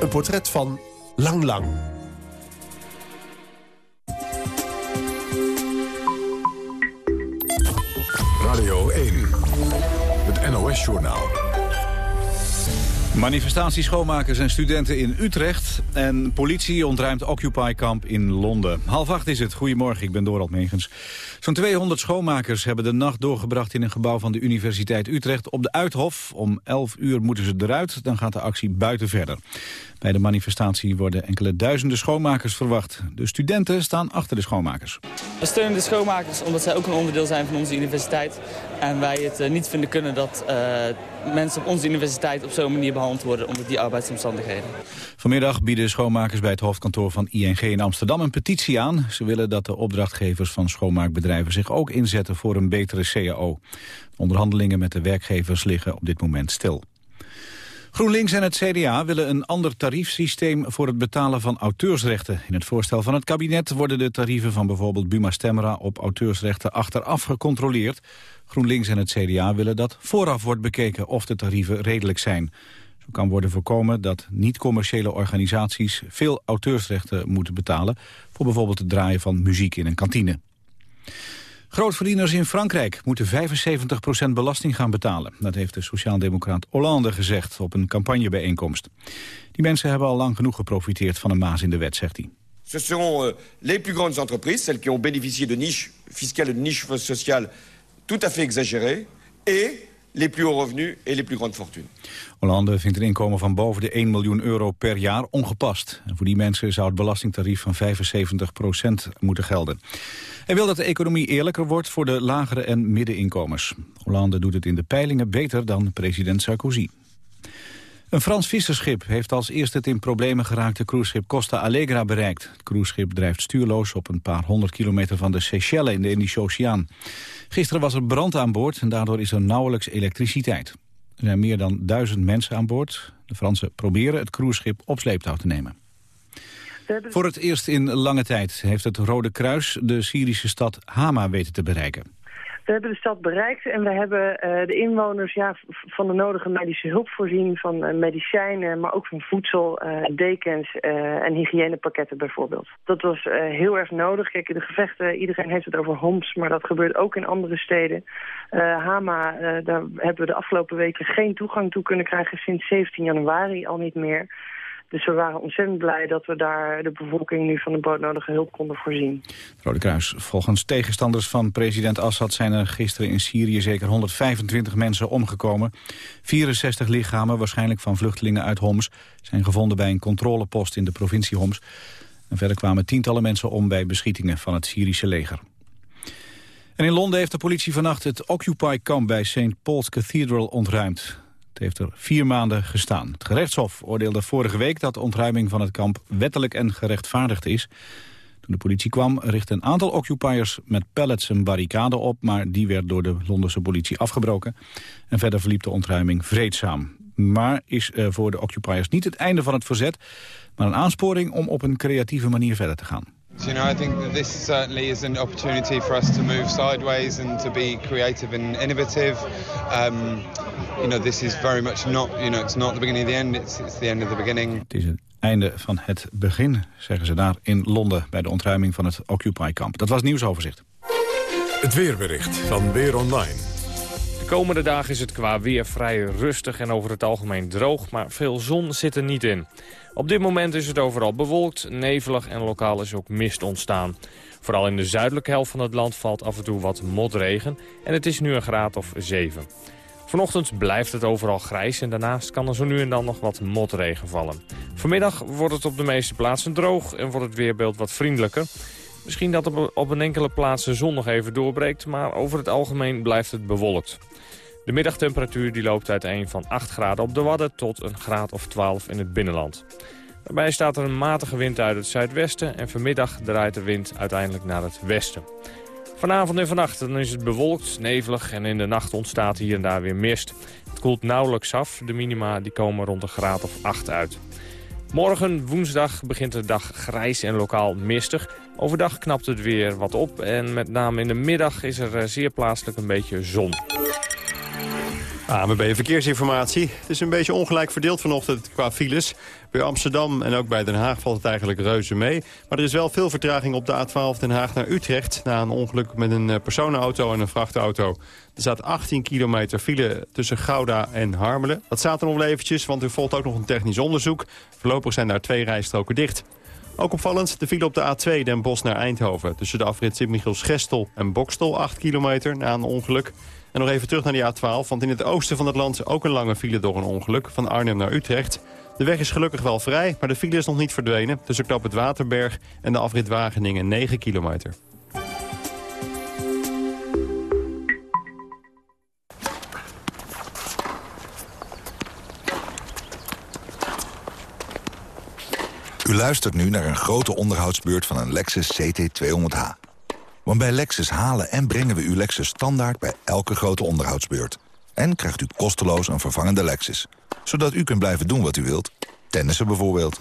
Een portret van Lang Lang. NOS-journaal. Manifestatie schoonmakers en studenten in Utrecht. En politie ontruimt Occupy-kamp in Londen. Half acht is het. Goedemorgen, ik ben Dorald Megens. Zo'n 200 schoonmakers hebben de nacht doorgebracht in een gebouw van de Universiteit Utrecht op de Uithof. Om 11 uur moeten ze eruit, dan gaat de actie buiten verder. Bij de manifestatie worden enkele duizenden schoonmakers verwacht. De studenten staan achter de schoonmakers. We steunen de schoonmakers omdat zij ook een onderdeel zijn van onze universiteit. En wij het uh, niet vinden kunnen dat uh, mensen op onze universiteit op zo'n manier behandeld worden onder die arbeidsomstandigheden. Vanmiddag bieden schoonmakers bij het hoofdkantoor van ING in Amsterdam een petitie aan. Ze willen dat de opdrachtgevers van schoonmaakbedrijven zich ook inzetten voor een betere CAO. onderhandelingen met de werkgevers liggen op dit moment stil. GroenLinks en het CDA willen een ander tariefsysteem voor het betalen van auteursrechten. In het voorstel van het kabinet worden de tarieven van bijvoorbeeld Buma Stemra op auteursrechten achteraf gecontroleerd. GroenLinks en het CDA willen dat vooraf wordt bekeken of de tarieven redelijk zijn. Zo kan worden voorkomen dat niet-commerciële organisaties veel auteursrechten moeten betalen voor bijvoorbeeld het draaien van muziek in een kantine. Grootverdieners in Frankrijk moeten 75% belasting gaan betalen. Dat heeft de sociaaldemocraat Hollande gezegd op een campagnebijeenkomst. Die mensen hebben al lang genoeg geprofiteerd van een maas in de wet, zegt hij. Ce sont euh, les plus grandes entreprises, celles qui ont bénéficié de niches fiscales, de tout à fait exagérées, et les plus hauts revenus et les plus grandes fortunes. Hollande vindt een inkomen van boven de 1 miljoen euro per jaar ongepast. En voor die mensen zou het belastingtarief van 75% moeten gelden. Hij wil dat de economie eerlijker wordt voor de lagere en middeninkomens. Hollande doet het in de peilingen beter dan president Sarkozy. Een Frans visserschip heeft als eerste het in problemen geraakte cruiseschip Costa Allegra bereikt. Het cruiseschip drijft stuurloos op een paar honderd kilometer van de Seychelles in de Indische Oceaan. Gisteren was er brand aan boord en daardoor is er nauwelijks elektriciteit. Er zijn meer dan duizend mensen aan boord. De Fransen proberen het cruiseschip op sleeptouw te nemen. Voor het eerst in lange tijd heeft het Rode Kruis de Syrische stad Hama weten te bereiken. We hebben de stad bereikt en we hebben uh, de inwoners ja, van de nodige medische hulp voorzien. Van uh, medicijnen, maar ook van voedsel, uh, dekens en hygiënepakketten bijvoorbeeld. Dat was heel erg nodig. Kijk, de gevechten, iedereen heeft het over Homs, maar dat gebeurt ook in andere steden. Hama, daar hebben we de afgelopen weken geen toegang toe kunnen krijgen sinds 17 januari al niet meer. Dus we waren ontzettend blij dat we daar de bevolking nu van de broodnodige hulp konden voorzien. Rode Kruis. Volgens tegenstanders van president Assad zijn er gisteren in Syrië zeker 125 mensen omgekomen. 64 lichamen, waarschijnlijk van vluchtelingen uit Homs, zijn gevonden bij een controlepost in de provincie Homs. En verder kwamen tientallen mensen om bij beschietingen van het Syrische leger. En in Londen heeft de politie vannacht het Occupy-kamp bij St. Paul's Cathedral ontruimd. Het heeft er vier maanden gestaan. Het gerechtshof oordeelde vorige week dat de ontruiming van het kamp wettelijk en gerechtvaardigd is. Toen de politie kwam richtte een aantal occupiers met pallets een barricade op, maar die werd door de Londense politie afgebroken. En verder verliep de ontruiming vreedzaam. Maar is voor de occupiers niet het einde van het verzet, maar een aansporing om op een creatieve manier verder te gaan. You know, I think that this certainly is an opportunity for us to move sideways and to be creative and innovative. Um, you know, this is very much not, you know, it's not the beginning of the end, it's, it's the end of the beginning. Het is het einde van het begin, zeggen ze daar in Londen... bij de ontruiming van het Occupy-kamp. Dat was nieuwsoverzicht. Het weerbericht van Weer Online. De komende dagen is het qua weer vrij rustig en over het algemeen droog... maar veel zon zit er niet in. Op dit moment is het overal bewolkt, nevelig en lokaal is ook mist ontstaan. Vooral in de zuidelijke helft van het land valt af en toe wat motregen... en het is nu een graad of 7. Vanochtend blijft het overal grijs en daarnaast kan er zo nu en dan nog wat motregen vallen. Vanmiddag wordt het op de meeste plaatsen droog en wordt het weerbeeld wat vriendelijker. Misschien dat op een enkele plaats de zon nog even doorbreekt, maar over het algemeen blijft het bewolkt. De middagtemperatuur die loopt uiteen van 8 graden op de Wadden tot een graad of 12 in het binnenland. Daarbij staat er een matige wind uit het zuidwesten en vanmiddag draait de wind uiteindelijk naar het westen. Vanavond en vannacht is het bewolkt, nevelig en in de nacht ontstaat hier en daar weer mist. Het koelt nauwelijks af, de minima die komen rond een graad of 8 uit. Morgen, woensdag, begint de dag grijs en lokaal mistig. Overdag knapt het weer wat op en met name in de middag is er eh, zeer plaatselijk een beetje zon. AMB Verkeersinformatie. Het is een beetje ongelijk verdeeld vanochtend qua files. Bij Amsterdam en ook bij Den Haag valt het eigenlijk reuze mee. Maar er is wel veel vertraging op de A12 Den Haag naar Utrecht... na een ongeluk met een eh, personenauto en een vrachtauto. Er staat 18 kilometer file tussen Gouda en Harmelen. Dat staat er nog eventjes, want er volgt ook nog een technisch onderzoek. Voorlopig zijn daar twee rijstroken dicht. Ook opvallend de file op de A2 Den Bosch naar Eindhoven. Tussen de afrit Sint-Michiels-Gestel en Bokstel, 8 kilometer na een ongeluk. En nog even terug naar die A12, want in het oosten van het land ook een lange file door een ongeluk. Van Arnhem naar Utrecht. De weg is gelukkig wel vrij, maar de file is nog niet verdwenen. Tussen knap het Waterberg en de afrit Wageningen 9 kilometer. U luistert nu naar een grote onderhoudsbeurt van een Lexus CT200H. Want bij Lexus halen en brengen we uw Lexus standaard bij elke grote onderhoudsbeurt. En krijgt u kosteloos een vervangende Lexus. Zodat u kunt blijven doen wat u wilt. Tennissen bijvoorbeeld.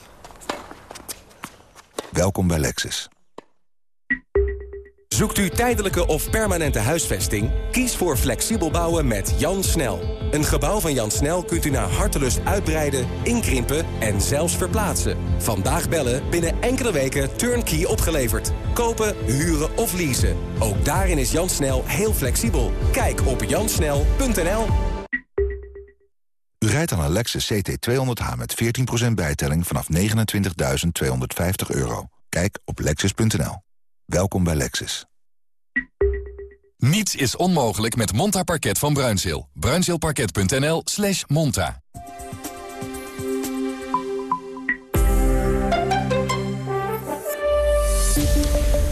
Welkom bij Lexus. Zoekt u tijdelijke of permanente huisvesting? Kies voor flexibel bouwen met Jan Snel. Een gebouw van Jan Snel kunt u naar hartelust uitbreiden, inkrimpen en zelfs verplaatsen. Vandaag bellen, binnen enkele weken turnkey opgeleverd. Kopen, huren of leasen. Ook daarin is Jan Snel heel flexibel. Kijk op jansnel.nl. U rijdt aan een Lexus CT200H met 14% bijtelling vanaf 29.250 euro. Kijk op lexus.nl. Welkom bij Lexus. Niets is onmogelijk met Monta Parket van Bruinzeel. Bruinzeelparket.nl slash monta.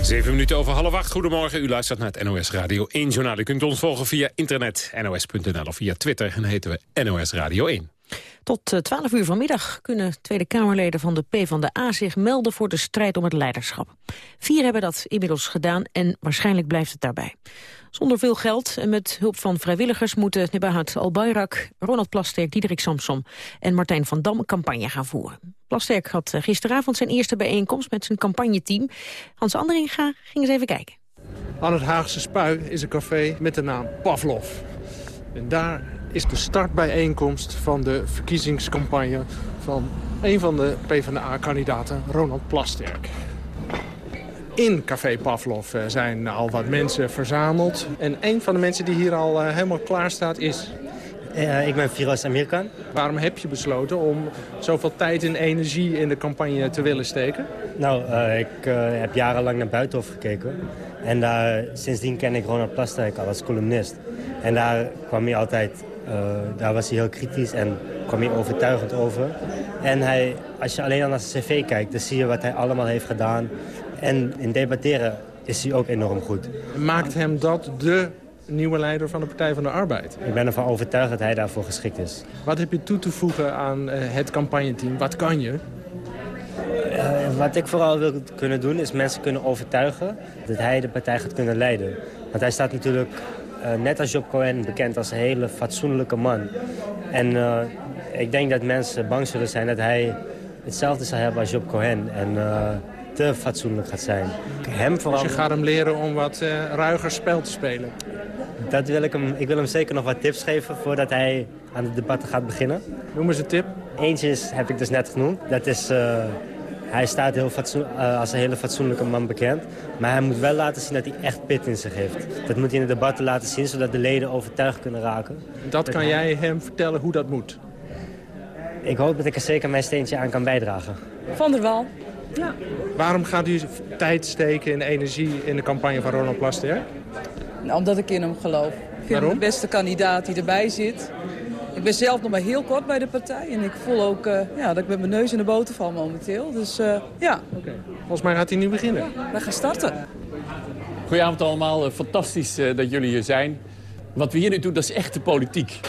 Zeven minuten over half acht. Goedemorgen, u luistert naar het NOS Radio 1 journaal. U kunt ons volgen via internet, nos.nl of via Twitter. En heten we NOS Radio 1. Tot 12 uur vanmiddag kunnen Tweede Kamerleden van de PvdA zich melden voor de strijd om het leiderschap. Vier hebben dat inmiddels gedaan en waarschijnlijk blijft het daarbij. Zonder veel geld en met hulp van vrijwilligers moeten Nebahat Al-Bayrak, Ronald Plasterk, Diederik Samsom en Martijn van Dam campagne gaan voeren. Plasterk had gisteravond zijn eerste bijeenkomst met zijn campagneteam. Hans Anderinga ging eens even kijken. Aan het Haagse Spui is een café met de naam Pavlov. En daar is de startbijeenkomst van de verkiezingscampagne van een van de PvdA-kandidaten, Ronald Plasterk. In Café Pavlov eh, zijn al wat mensen verzameld. En een van de mensen die hier al eh, helemaal klaar staat is... Uh, ik ben Firas Amerikaan. Waarom heb je besloten om zoveel tijd en energie in de campagne te willen steken? Nou, uh, ik uh, heb jarenlang naar Buitenhof gekeken. En daar, sindsdien ken ik Ronald Plasterk al als columnist. En daar kwam hij altijd daar was hij heel kritisch en kwam hij overtuigend over. En hij, als je alleen al naar zijn cv kijkt, dan zie je wat hij allemaal heeft gedaan. En in debatteren is hij ook enorm goed. Maakt hem dat de nieuwe leider van de Partij van de Arbeid? Ik ben ervan overtuigd dat hij daarvoor geschikt is. Wat heb je toe te voegen aan het campagneteam? Wat kan je? Uh, wat ik vooral wil kunnen doen is mensen kunnen overtuigen dat hij de partij gaat kunnen leiden. Want hij staat natuurlijk net als Job Cohen bekend als een hele fatsoenlijke man. En uh, ik denk dat mensen bang zullen zijn dat hij hetzelfde zal hebben als Job Cohen. En uh, te fatsoenlijk gaat zijn. Hem vooral... Dus je gaat hem leren om wat ruiger spel te spelen? Dat wil ik hem, ik wil hem zeker nog wat tips geven voordat hij aan de debatten gaat beginnen. Noem eens een tip. Eentje is, heb ik dus net genoemd. Dat is, hij staat heel fatsoen, uh, als een hele fatsoenlijke man bekend. Maar hij moet wel laten zien dat hij echt pit in zich heeft. Dat moet hij in de debatten laten zien, zodat de leden overtuigd kunnen raken. Dat kan jij hem vertellen hoe dat moet? Ik hoop dat ik er zeker mijn steentje aan kan bijdragen. Van der Wal. Ja. Waarom gaat u tijd steken en energie in de campagne van Ronald Plasterk? Nou, omdat ik in hem geloof. Ik vind Waarom? hem de beste kandidaat die erbij zit. Ik ben zelf nog maar heel kort bij de partij. En ik voel ook uh, ja, dat ik met mijn neus in de boter val momenteel. Dus uh, ja. Okay. Volgens mij gaat hij nu beginnen. Ja, wij gaan starten. Goedenavond allemaal. Fantastisch uh, dat jullie hier zijn. Wat we hier nu doen, dat is echte politiek.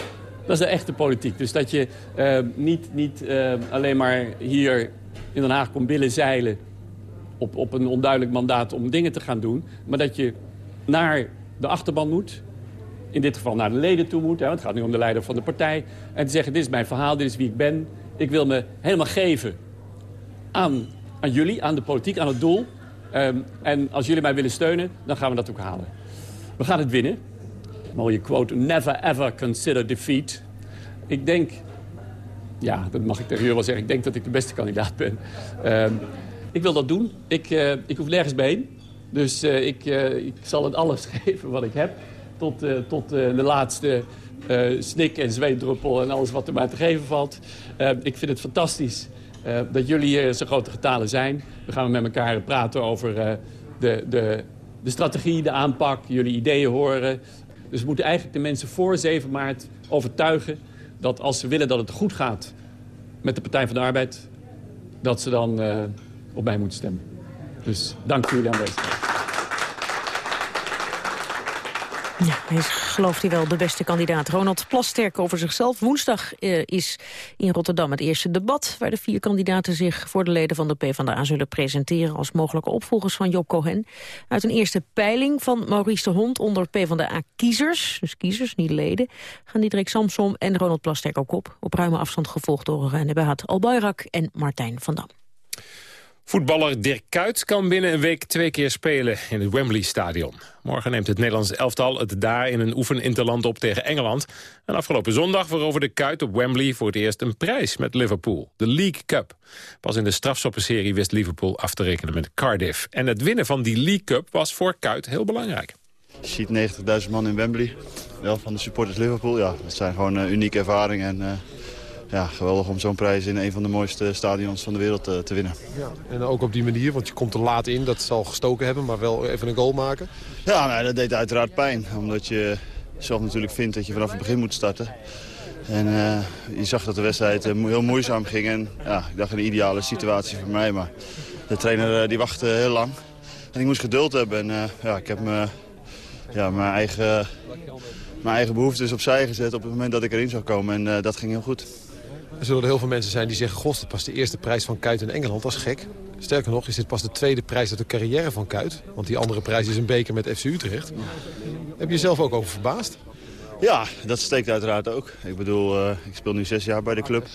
Dat is de echte politiek. Dus dat je uh, niet, niet uh, alleen maar hier in Den Haag komt billen zeilen... Op, op een onduidelijk mandaat om dingen te gaan doen. Maar dat je naar de achterban moet. In dit geval naar de leden toe moet. Hè, want het gaat nu om de leider van de partij. En te zeggen, dit is mijn verhaal, dit is wie ik ben. Ik wil me helemaal geven aan, aan jullie, aan de politiek, aan het doel. Um, en als jullie mij willen steunen, dan gaan we dat ook halen. We gaan het winnen mooie quote, never ever consider defeat. Ik denk, ja, dat mag ik tegen jullie wel zeggen, ik denk dat ik de beste kandidaat ben. Uh, ik wil dat doen. Ik, uh, ik hoef nergens bij heen. Dus uh, ik, ik, zal het alles geven wat ik heb. Tot, tot de laatste snik en zweetdruppel en alles wat er maar te geven valt. ik vind het fantastisch dat jullie hier zo grote getalen zijn. We gaan met elkaar praten over de, de, de strategie, de aanpak, jullie ideeën horen. Dus we moeten eigenlijk de mensen voor 7 maart overtuigen... dat als ze willen dat het goed gaat met de Partij van de Arbeid... dat ze dan op mij moeten stemmen. Dus dank voor jullie aanwezigheid. Ja, is, gelooft hij wel, de beste kandidaat. Ronald Plasterk over zichzelf. Woensdag uh, is in Rotterdam het eerste debat... waar de vier kandidaten zich voor de leden van de PvdA zullen presenteren... als mogelijke opvolgers van Job Cohen. Uit een eerste peiling van Maurice de Hond onder PvdA-kiezers... dus kiezers, niet leden, gaan Diederik Samsom en Ronald Plasterk ook op. Op ruime afstand gevolgd door uh, Nebahat Albayrak en Martijn van Dam. Voetballer Dirk Kuyt kan binnen een week twee keer spelen in het Wembley-stadion. Morgen neemt het Nederlands elftal het daar in een oefeninterland op tegen Engeland. En afgelopen zondag veroverde Kuyt op Wembley voor het eerst een prijs met Liverpool. De League Cup. Pas in de strafschoppenserie wist Liverpool af te rekenen met Cardiff. En het winnen van die League Cup was voor Kuyt heel belangrijk. Je ziet 90.000 man in Wembley. Wel van de supporters Liverpool. Ja, dat zijn gewoon uh, unieke ervaringen. En, uh, ja, geweldig om zo'n prijs in een van de mooiste stadions van de wereld te, te winnen. Ja, en ook op die manier, want je komt er laat in. Dat zal gestoken hebben, maar wel even een goal maken. Ja, nou, dat deed uiteraard pijn. Omdat je zelf natuurlijk vindt dat je vanaf het begin moet starten. En uh, je zag dat de wedstrijd uh, heel moeizaam ging. En ja, ik dacht een ideale situatie voor mij. Maar de trainer uh, die wachtte heel lang. En ik moest geduld hebben. En ja, ik heb me, ja, mijn, eigen, mijn eigen behoeftes opzij gezet op het moment dat ik erin zou komen. En dat ging heel goed. Er zullen er heel veel mensen zijn die zeggen... goh, dit pas de eerste prijs van Kuit in Engeland, dat is gek. Sterker nog, is dit pas de tweede prijs uit de carrière van Kuit. Want die andere prijs is een beker met FC Utrecht. Heb je jezelf ook over verbaasd? Ja, dat steekt uiteraard ook. Ik bedoel, uh, ik speel nu zes jaar bij de club.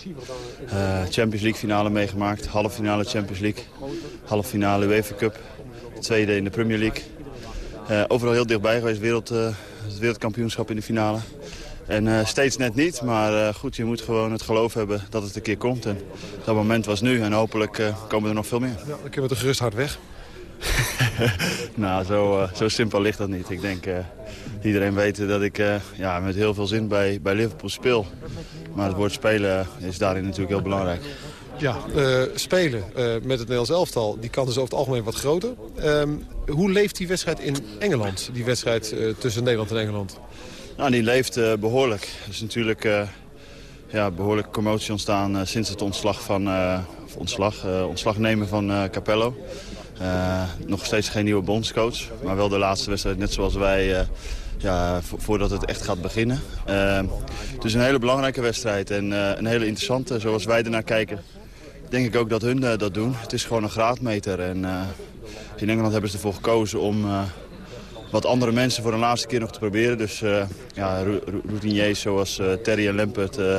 Uh, Champions League finale meegemaakt, halve finale Champions League. Halve finale UEFA Cup, tweede in de Premier League. Uh, overal heel dichtbij geweest, wereld, het wereldkampioenschap in de finale. En uh, steeds net niet, maar uh, goed, je moet gewoon het geloof hebben dat het een keer komt. En dat moment was nu en hopelijk uh, komen er nog veel meer. Ja, dan kunnen we het gerust hard weg. nou, zo, zo simpel ligt dat niet. Ik denk, iedereen weet dat ik ja, met heel veel zin bij, bij Liverpool speel. Maar het woord spelen is daarin natuurlijk heel belangrijk. Ja, uh, spelen uh, met het Nederlands elftal, die kans is over het algemeen wat groter. Um, hoe leeft die wedstrijd in Engeland, die wedstrijd tussen Nederland en Engeland? Nou, die leeft uh, behoorlijk. Er is natuurlijk uh, ja, behoorlijk commotie ontstaan uh, sinds het ontslag van, ontslag, ontslag nemen van Capello. nog steeds geen nieuwe bondscoach, maar wel de laatste wedstrijd net zoals wij ja, vo voordat het echt gaat beginnen. dus een hele belangrijke wedstrijd en een hele interessante, zoals wij ernaar kijken. Denk ik ook dat hun dat doen. Het is gewoon een graadmeter en in Engeland hebben ze ervoor gekozen om wat andere mensen voor een laatste keer nog te proberen. Dus uh, ja, routiniers zoals uh, Terry en Lampert uh,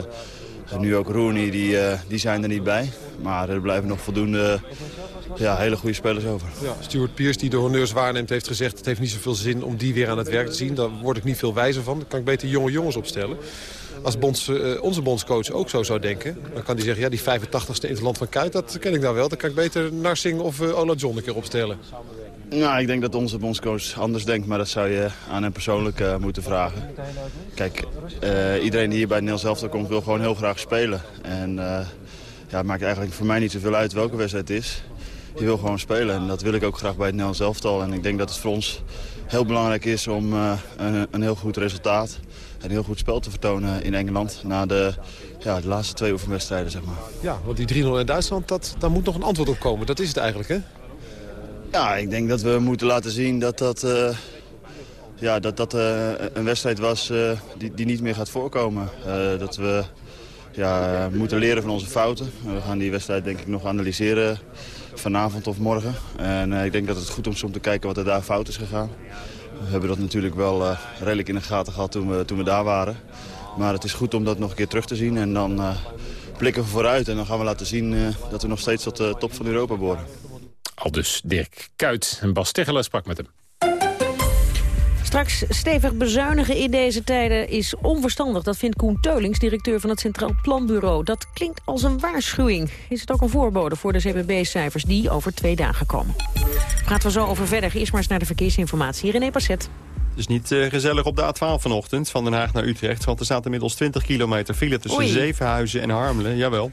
En nu ook Rooney, die, eh, die zijn er niet bij. Maar er blijven nog voldoende ja, hele goede spelers over. Ja, Stuart Pierce, die de honneurs waarneemt, heeft gezegd... het heeft niet zoveel zin om die weer aan het werk te zien. Daar word ik niet veel wijzer van. Dan kan ik beter jonge jongens opstellen. Als onze bondscoach ook zo zou denken... dan kan hij zeggen, ja, die 85ste in het land van Kuit... dat ken ik nou wel. Dan kan ik beter Narsing of uh, Ola John een keer opstellen. Nou, ik denk dat onze bondscoach anders denkt, maar dat zou je aan hem persoonlijk uh, moeten vragen. Kijk, uh, iedereen die hier bij Nels Elftal komt wil gewoon heel graag spelen. En uh, ja, het maakt eigenlijk voor mij niet zoveel uit welke wedstrijd het is. Je wil gewoon spelen en dat wil ik ook graag bij het Nels Elftal. En ik denk dat het voor ons heel belangrijk is om een, een, heel goed resultaat... en een heel goed spel te vertonen in Engeland... na de, ja, de laatste twee oefenwedstrijden, zeg maar. Ja, want die 3-0 in Duitsland, dat, daar moet nog een antwoord op komen. Dat is het eigenlijk, hè? Ja, ik denk dat we moeten laten zien dat dat, uh, ja, dat, dat uh, een wedstrijd was uh, die, die niet meer gaat voorkomen. dat we ja, moeten leren van onze fouten. We gaan die wedstrijd denk ik nog analyseren vanavond of morgen. En ik denk dat het goed is om te kijken wat er daar fout is gegaan. We hebben dat natuurlijk wel redelijk in de gaten gehad toen we, toen we daar waren. Maar het is goed om dat nog een keer terug te zien. En dan blikken we vooruit en dan gaan we laten zien dat we nog steeds tot de top van Europa behoren. Al dus Dirk Kuit en Bas Tegeler sprak met hem. Straks stevig bezuinigen in deze tijden is onverstandig. Dat vindt Koen Teulings, directeur van het Centraal Planbureau. Dat klinkt als een waarschuwing. Is het ook een voorbode voor de CBB-cijfers die over twee dagen komen? Praten we zo over verder. Eerst maar eens naar de verkeersinformatie. René Passet. Het is niet uh, gezellig op de A12 vanochtend, van Den Haag naar Utrecht. Want er staat inmiddels 20 kilometer file tussen Oei. Zevenhuizen en Harmelen. Jawel.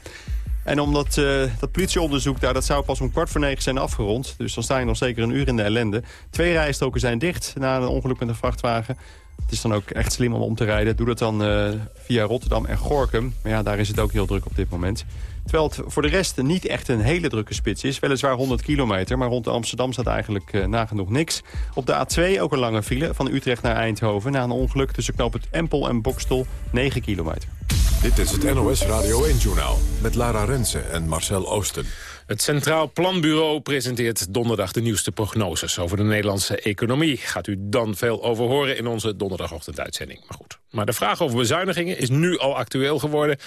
En omdat uh, dat politieonderzoek daar, dat zou pas om kwart voor negen zijn afgerond. Dus dan sta je nog zeker een uur in de ellende. Twee rijstroken zijn dicht na een ongeluk met een vrachtwagen. Het is dan ook echt slim om om te rijden. Doe dat dan uh, via Rotterdam en Gorkum. Maar ja, daar is het ook heel druk op dit moment. Terwijl het voor de rest niet echt een hele drukke spits is. Weliswaar 100 kilometer, maar rond Amsterdam staat eigenlijk uh, nagenoeg niks. Op de A2 ook een lange file van Utrecht naar Eindhoven... na een ongeluk tussen knoop het Empel en Bokstel 9 kilometer. Dit is het NOS Radio 1-journaal met Lara Rensen en Marcel Oosten. Het Centraal Planbureau presenteert donderdag de nieuwste prognoses over de Nederlandse economie. Gaat u dan veel over horen in onze donderdagochtenduitzending. Maar goed. Maar de vraag over bezuinigingen is nu al actueel geworden.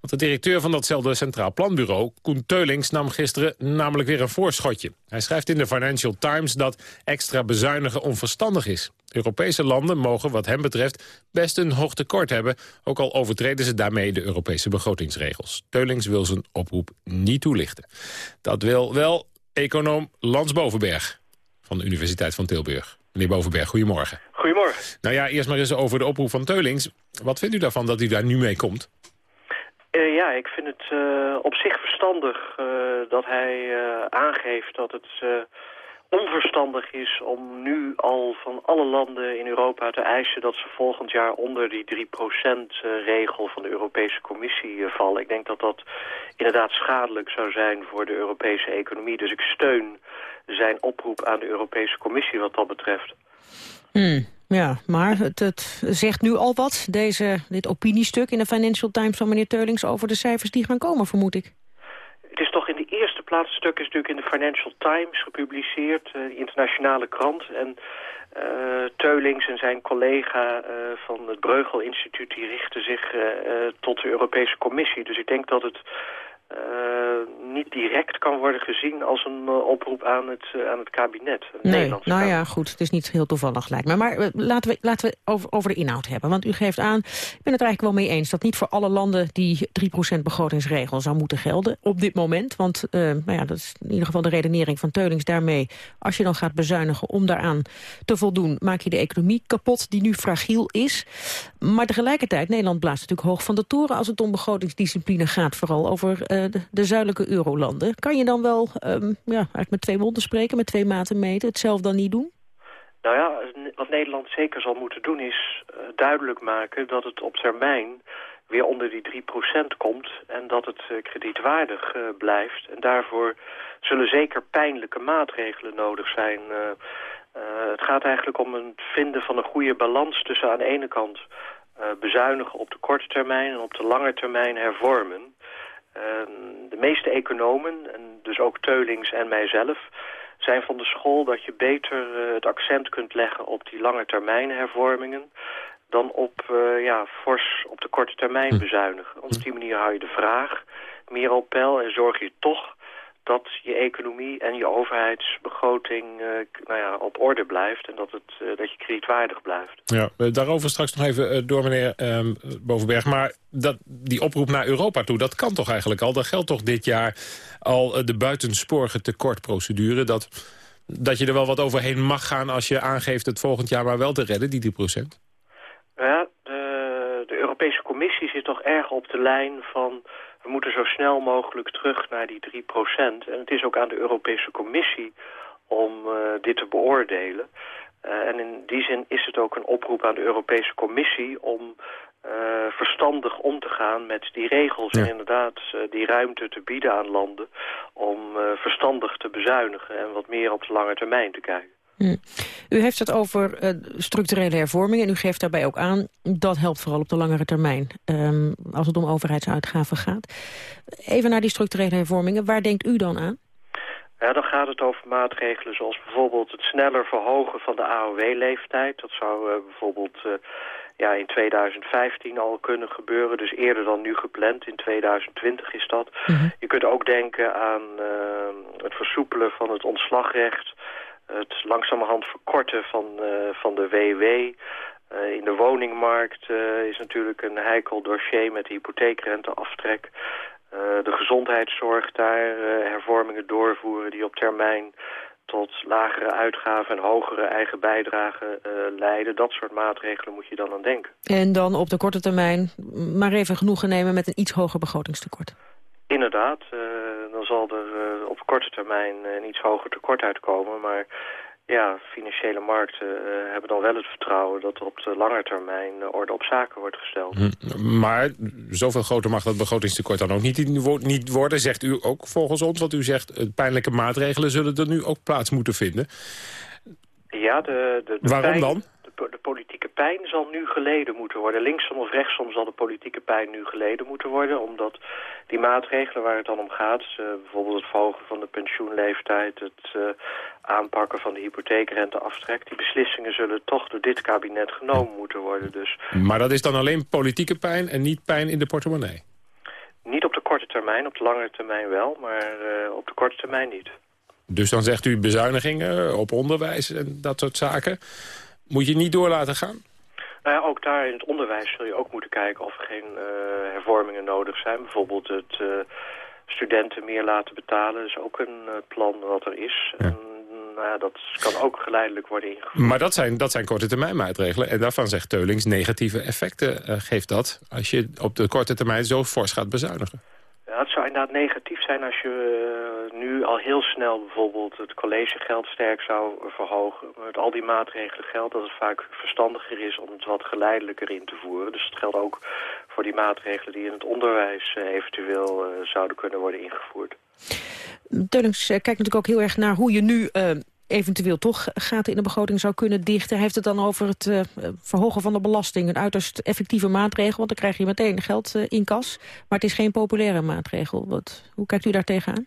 Want de directeur van datzelfde Centraal Planbureau, Koen Teulings, nam gisteren namelijk weer een voorschotje. Hij schrijft in de Financial Times dat extra bezuinigen onverstandig is. Europese landen mogen wat hem betreft best een hoog tekort hebben... ook al overtreden ze daarmee de Europese begrotingsregels. Teulings wil zijn oproep niet toelichten. Dat wil wel econoom Lans Bovenberg van de Universiteit van Tilburg. Meneer Bovenberg, goedemorgen. Goedemorgen. Nou ja, eerst maar eens over de oproep van Teulings. Wat vindt u daarvan dat u daar nu mee komt? Uh, ja, ik vind het uh, op zich verstandig uh, dat hij aangeeft dat het onverstandig is om nu al van alle landen in Europa te eisen dat ze volgend jaar onder die 3%-regel van de Europese Commissie vallen. Ik denk dat dat inderdaad schadelijk zou zijn voor de Europese economie. Dus ik steun zijn oproep aan de Europese Commissie wat dat betreft. Hmm. Ja, maar het, het, zegt nu al wat, deze, dit opiniestuk in de Financial Times van meneer Teulings... over de cijfers die gaan komen, vermoed ik. Het is toch het stuk is natuurlijk in de Financial Times gepubliceerd, uh, de internationale krant. En uh, Teulings en zijn collega uh, van het Breugel Instituut, die richten zich tot de Europese Commissie. Dus ik denk dat het niet direct kan worden gezien als een uh, oproep aan het, uh, aan het kabinet. Nee, nou kabinet. ja, goed, het is niet heel toevallig lijkt me. Maar laten we, laten we over, over de inhoud hebben. Want u geeft aan, ik ben het eigenlijk wel mee eens... dat niet voor alle landen die 3% begrotingsregel zou moeten gelden op dit moment. Want nou ja, dat is in ieder geval de redenering van Teulings daarmee. Als je dan gaat bezuinigen om daaraan te voldoen... maak je de economie kapot die nu fragiel is. Maar tegelijkertijd, Nederland blaast natuurlijk hoog van de toren... als het om begrotingsdiscipline gaat, vooral over de, de, zuidelijke eurolanden. Kan je dan wel um, ja, eigenlijk met twee monden spreken, met twee maten meten, het zelf dan niet doen? Nou ja, wat Nederland zeker zal moeten doen is uh, duidelijk maken dat het op termijn weer onder die 3% komt en dat het uh, kredietwaardig uh, blijft. En daarvoor zullen zeker pijnlijke maatregelen nodig zijn. het gaat eigenlijk om het vinden van een goede balans tussen aan de ene kant bezuinigen op de korte termijn en op de lange termijn hervormen. Ehm, de meeste economen, en dus ook Teulings en mijzelf, zijn van de school dat je beter uh, het accent kunt leggen op die lange termijn hervormingen dan op, uh, ja, fors op de korte termijn hm. bezuinigen. Op die manier hou je de vraag meer op peil en zorg je toch dat je economie en je overheidsbegroting uh, nou ja, op orde blijft... en dat, het, uh, dat je kredietwaardig blijft. Ja, daarover straks nog even door meneer um, Bovenberg. Maar dat, die oproep naar Europa toe, dat kan toch eigenlijk al? Dat geldt toch dit jaar al de buitensporige tekortprocedure... Dat, dat je er wel wat overheen mag gaan als je aangeeft het volgend jaar maar wel te redden, die 3 procent? Ja, de, de Europese Commissie zit toch erg op de lijn van we moeten zo snel mogelijk terug naar die 3% En het is ook aan de Europese Commissie om uh, dit te beoordelen. Uh, en in die zin is het ook een oproep aan de Europese Commissie om uh, verstandig om te gaan met die regels. Ja. En inderdaad die ruimte te bieden aan landen om verstandig te bezuinigen en wat meer op de lange termijn te kijken. Hm. U heeft het over uh, structurele hervormingen en u geeft daarbij ook aan... dat helpt vooral op de langere termijn, um, als het om overheidsuitgaven gaat. Even naar die structurele hervormingen, waar denkt u dan aan? Ja, dan gaat het over maatregelen zoals bijvoorbeeld het sneller verhogen van de AOW-leeftijd. Dat zou uh, bijvoorbeeld uh, ja, in 2015 al kunnen gebeuren, dus eerder dan nu gepland. In 2020 is dat. Mm -hmm. Je kunt ook denken aan het versoepelen van het ontslagrecht het langzamerhand verkorten van, uh, van de WW. Uh, in de woningmarkt uh, is natuurlijk een heikel dossier met de hypotheekrenteaftrek. de gezondheidszorg daar hervormingen doorvoeren die op termijn tot lagere uitgaven en hogere eigen bijdragen leiden. Dat soort maatregelen moet je dan aan denken. En dan op de korte termijn maar even genoegen nemen met een iets hoger begrotingstekort. Inderdaad, dan zal op korte termijn een iets hoger tekort uitkomen. Maar ja, financiële markten uh, hebben dan wel het vertrouwen... dat er op de lange termijn orde op zaken wordt gesteld. Hm, maar zoveel groter mag dat begrotingstekort dan ook niet, niet worden, zegt u ook volgens ons. Want u zegt, pijnlijke maatregelen zullen er nu ook plaats moeten vinden. Ja, de, de, de Waarom dan? De politieke pijn zal nu geleden moeten worden. Linksom of rechtsom zal de politieke pijn nu geleden moeten worden. Omdat die maatregelen waar het dan om gaat... Uh, bijvoorbeeld het verhogen van de pensioenleeftijd... het uh, aanpakken van de hypotheekrenteaftrek... die beslissingen zullen toch door dit kabinet genomen moeten worden. Dus... Maar dat is dan alleen politieke pijn en niet pijn in de portemonnee? Niet op de korte termijn, op de lange termijn wel, maar uh, op de korte termijn niet. Dus dan zegt u bezuinigingen op onderwijs en dat soort zaken. Moet je niet door laten gaan? Nou ja, ook daar in het onderwijs zul je ook moeten kijken of er geen uh, hervormingen nodig zijn. Bijvoorbeeld het uh, studenten meer laten betalen is ook een uh, plan wat er is. Ja. En, nou ja, dat kan ook geleidelijk worden ingevoerd. Maar dat zijn, dat zijn korte termijn maatregelen. En daarvan zegt Teulings negatieve effecten geeft dat... als je op de korte termijn zo fors gaat bezuinigen. Ja, het zou inderdaad negatief zijn als je uh, nu al heel snel bijvoorbeeld het collegegeld sterk zou verhogen. Met al die maatregelen geldt dat het vaak verstandiger is om het wat geleidelijker in te voeren. Dus het geldt ook voor die maatregelen die in het onderwijs uh, eventueel uh, zouden kunnen worden ingevoerd. Teunings kijkt natuurlijk ook heel erg naar hoe je nu eventueel toch gaten in de begroting zou kunnen dichten. Hij heeft het dan over het uh, verhogen van de belasting. Een uiterst effectieve maatregel, want dan krijg je meteen geld uh, in kas. Maar het is geen populaire maatregel. Wat, hoe kijkt u daar tegenaan?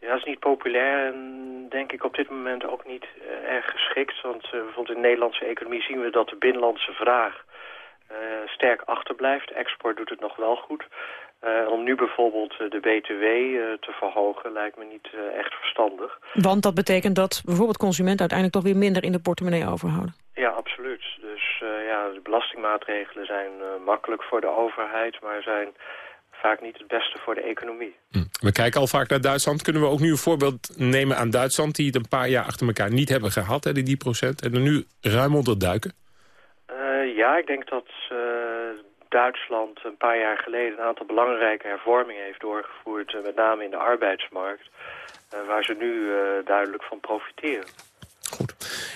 Ja, dat is niet populair en denk ik op dit moment ook niet uh, erg geschikt. Want bijvoorbeeld in de Nederlandse economie zien we dat de binnenlandse vraag sterk achterblijft. Export doet het nog wel goed. Uh, om nu bijvoorbeeld eh, de BTW uh, te verhogen lijkt me niet uh, echt verstandig. Want dat betekent dat bijvoorbeeld consumenten uiteindelijk toch weer minder in de portemonnee overhouden? Ja, absoluut. Dus ja, de belastingmaatregelen zijn makkelijk voor de overheid, maar zijn vaak niet het beste voor de economie. Hm. We kijken al vaak naar Duitsland. Kunnen we ook nu een voorbeeld nemen aan Duitsland... die het een paar jaar achter elkaar niet hebben gehad, hè, die procent... en er nu ruim onder duiken? ja, ik denk dat Duitsland een paar jaar geleden een aantal belangrijke hervormingen heeft doorgevoerd, eh, met name in de arbeidsmarkt, eh, waar ze nu eh, duidelijk van profiteren. Goed.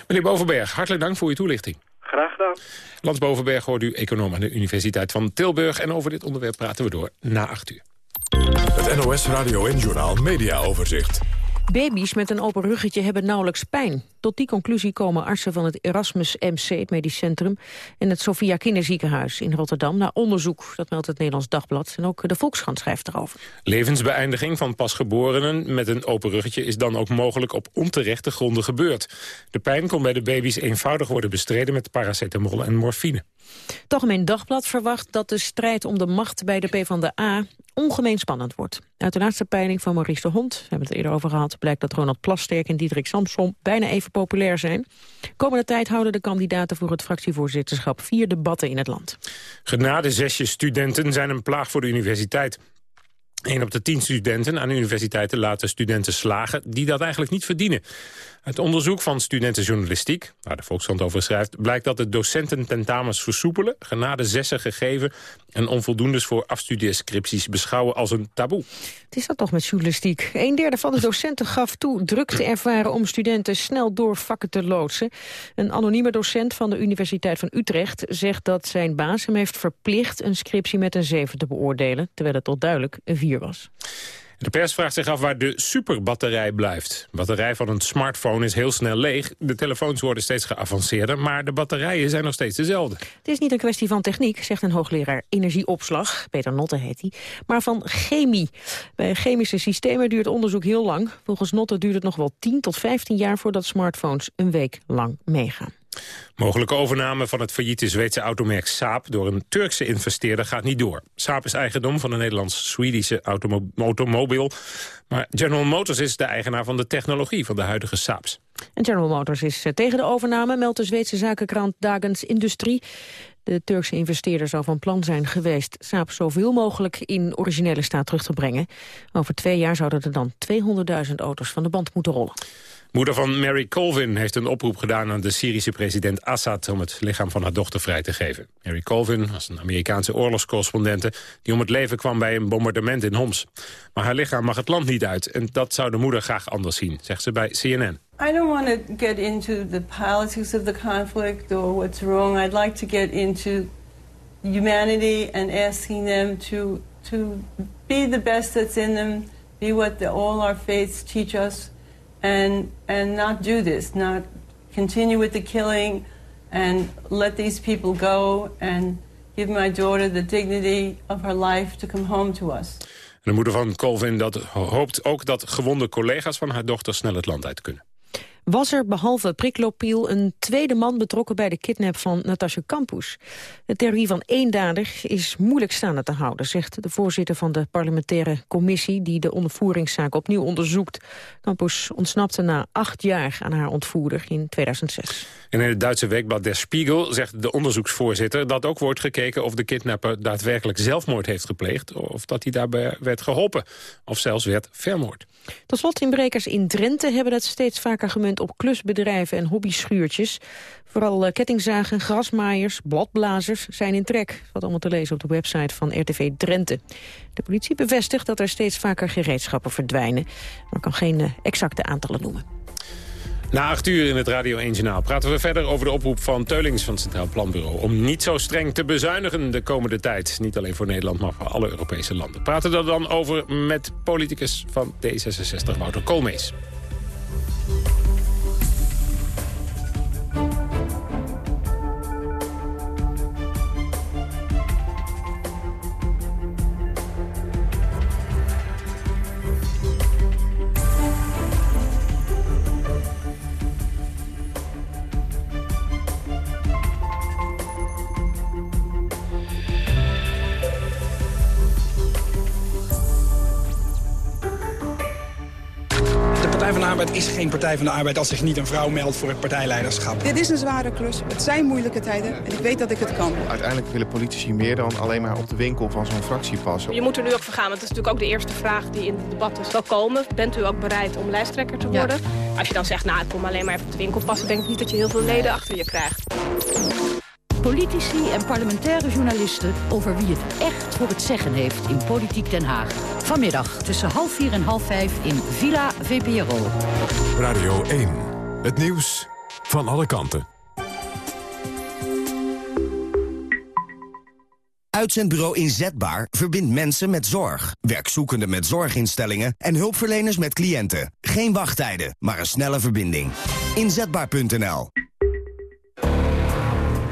Meneer Bovenberg, hartelijk dank voor uw toelichting. Graag gedaan. Lans Bovenberg hoort u econoom aan de Universiteit van Tilburg. En over dit onderwerp praten we door na acht uur. Het NOS Radio en Journal Media Overzicht. Baby's met een open ruggetje hebben nauwelijks pijn. Tot die conclusie komen artsen van het Erasmus MC, het medisch centrum... en het Sophia Kinderziekenhuis in Rotterdam naar onderzoek. Dat meldt het Nederlands Dagblad en ook de Volkskrant schrijft erover. Levensbeëindiging van pasgeborenen met een open ruggetje... is dan ook mogelijk op onterechte gronden gebeurd. De pijn kon bij de baby's eenvoudig worden bestreden met paracetamol en morfine. Het Algemeen Dagblad verwacht dat de strijd om de macht bij de PvdA ongemeen spannend wordt. Uit de laatste peiling van Maurice de Hond, we hebben het eerder over gehad... blijkt dat Ronald Plasterk en Diederik Samsom bijna even populair zijn. Komende tijd houden de kandidaten voor het fractievoorzitterschap... vier debatten in het land. Genadezesje studenten zijn een plaag voor de universiteit. Een op de tien studenten aan universiteiten laten studenten slagen... die dat eigenlijk niet verdienen. Uit onderzoek van studentenjournalistiek, waar de Volkskrant over schrijft... blijkt dat de docenten tentamens versoepelen, genade zessen gegeven... en onvoldoendes voor afstudeerscripties beschouwen als een taboe. Het is dat toch met journalistiek. Een derde van de docenten gaf toe druk te ervaren... om studenten snel door vakken te loodsen. Een anonieme docent van de Universiteit van Utrecht zegt dat zijn baas hem heeft verplicht... een scriptie met een 7 te beoordelen, terwijl het tot duidelijk een 4 was. De pers vraagt zich af waar de superbatterij blijft. De batterij van een smartphone is heel snel leeg. De telefoons worden steeds geavanceerder, maar de batterijen zijn nog steeds dezelfde. Het is niet een kwestie van techniek, zegt een hoogleraar energieopslag. Peter Notte heet hij. Maar van chemie. Bij chemische systemen duurt onderzoek heel lang. Volgens Notte duurt het nog wel 10 tot 15 jaar voordat smartphones een week lang meegaan. Mogelijke overname van het failliete Zweedse automerk Saab... door een Turkse investeerder gaat niet door. Saab is eigendom van een Nederlands-Swedische automobiel. Maar General Motors is de eigenaar van de technologie van de huidige Saabs. En General Motors is eh, tegen de overname, meldt de Zweedse zakenkrant Dagens Industrie. De Turkse investeerder zou van plan zijn geweest Saab zoveel mogelijk in originele staat terug te brengen. Over twee jaar zouden er dan 200.000 auto's van de band moeten rollen. Moeder van Mary Colvin heeft een oproep gedaan aan de Syrische president Assad om het lichaam van haar dochter vrij te geven. Mary Colvin was een Amerikaanse oorlogscorrespondente die om het leven kwam bij een bombardement in Homs. Maar haar lichaam mag het land niet uit en dat zou de moeder graag anders zien, zegt ze bij CNN. I don't want to get into the politics of the conflict or what's wrong. I'd like to get into humanity and asking them to to be the best that's in them, be what the, all our faiths teach us and and not do this, not continue with the killing and let these people go and give my daughter the dignity of her life to come home to us. De moeder van Colvin dat hoopt ook dat gewonde collega's van haar dochter snel het land uit kunnen was er behalve Priklopiel een tweede man betrokken bij de kidnap van Natasja Campus. De theorie van één dader is moeilijk staande te houden, zegt de voorzitter van de parlementaire commissie die de ondervoeringszaak opnieuw onderzoekt. Campus ontsnapte na acht jaar aan haar ontvoerder in 2006. in het Duitse weekblad Der Spiegel zegt de onderzoeksvoorzitter dat ook wordt gekeken of de kidnapper daadwerkelijk zelfmoord heeft gepleegd of dat hij daarbij werd geholpen of zelfs werd vermoord. Tot slot inbrekers in Drenthe hebben het steeds vaker gemunt op klusbedrijven en hobbyschuurtjes. Vooral eh, kettingzagen, grasmaaiers, bladblazers zijn in trek. Wat allemaal te lezen op de website van RTV Drenthe. De politie bevestigt dat er steeds vaker gereedschappen verdwijnen. Maar kan geen eh, exacte aantallen noemen. Na acht uur in het Radio 1 Journaal praten we verder over de oproep van Teulings van het Centraal Planbureau... om niet zo streng te bezuinigen de komende tijd. Niet alleen voor Nederland, maar voor alle Europese landen. Praten we er dan over met politicus van D66, Wouter Koolmees. Arbeid is geen Partij van de Arbeid als zich niet een vrouw meldt voor het partijleiderschap. Dit is een zware klus. Het zijn moeilijke tijden en ik weet dat ik het kan. Uiteindelijk willen politici meer dan alleen maar op de winkel van zo'n fractie passen. Je moet er nu ook voor gaan, want dat is natuurlijk ook de eerste vraag die in het debat zal komen. Bent u ook bereid om lijsttrekker te worden? Als je dan zegt, nou ik kom alleen maar even op de winkel passen, denk ik niet dat je heel veel leden achter je krijgt. Politici en parlementaire journalisten over wie het echt voor het zeggen heeft in Politiek Den Haag. Vanmiddag tussen half vier en half vijf in Villa VPRO. Radio 1, het nieuws van alle kanten. Uitzendbureau Inzetbaar verbindt mensen met zorg. Werkzoekenden met zorginstellingen en hulpverleners met cliënten. Geen wachttijden, maar een snelle verbinding. Inzetbaar.nl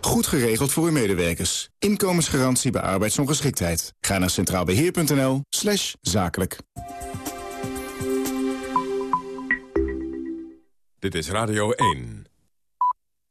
Goed geregeld voor uw medewerkers. Inkomensgarantie bij arbeidsongeschiktheid. Ga naar centraalbeheer.nl slash zakelijk. Dit is Radio 1.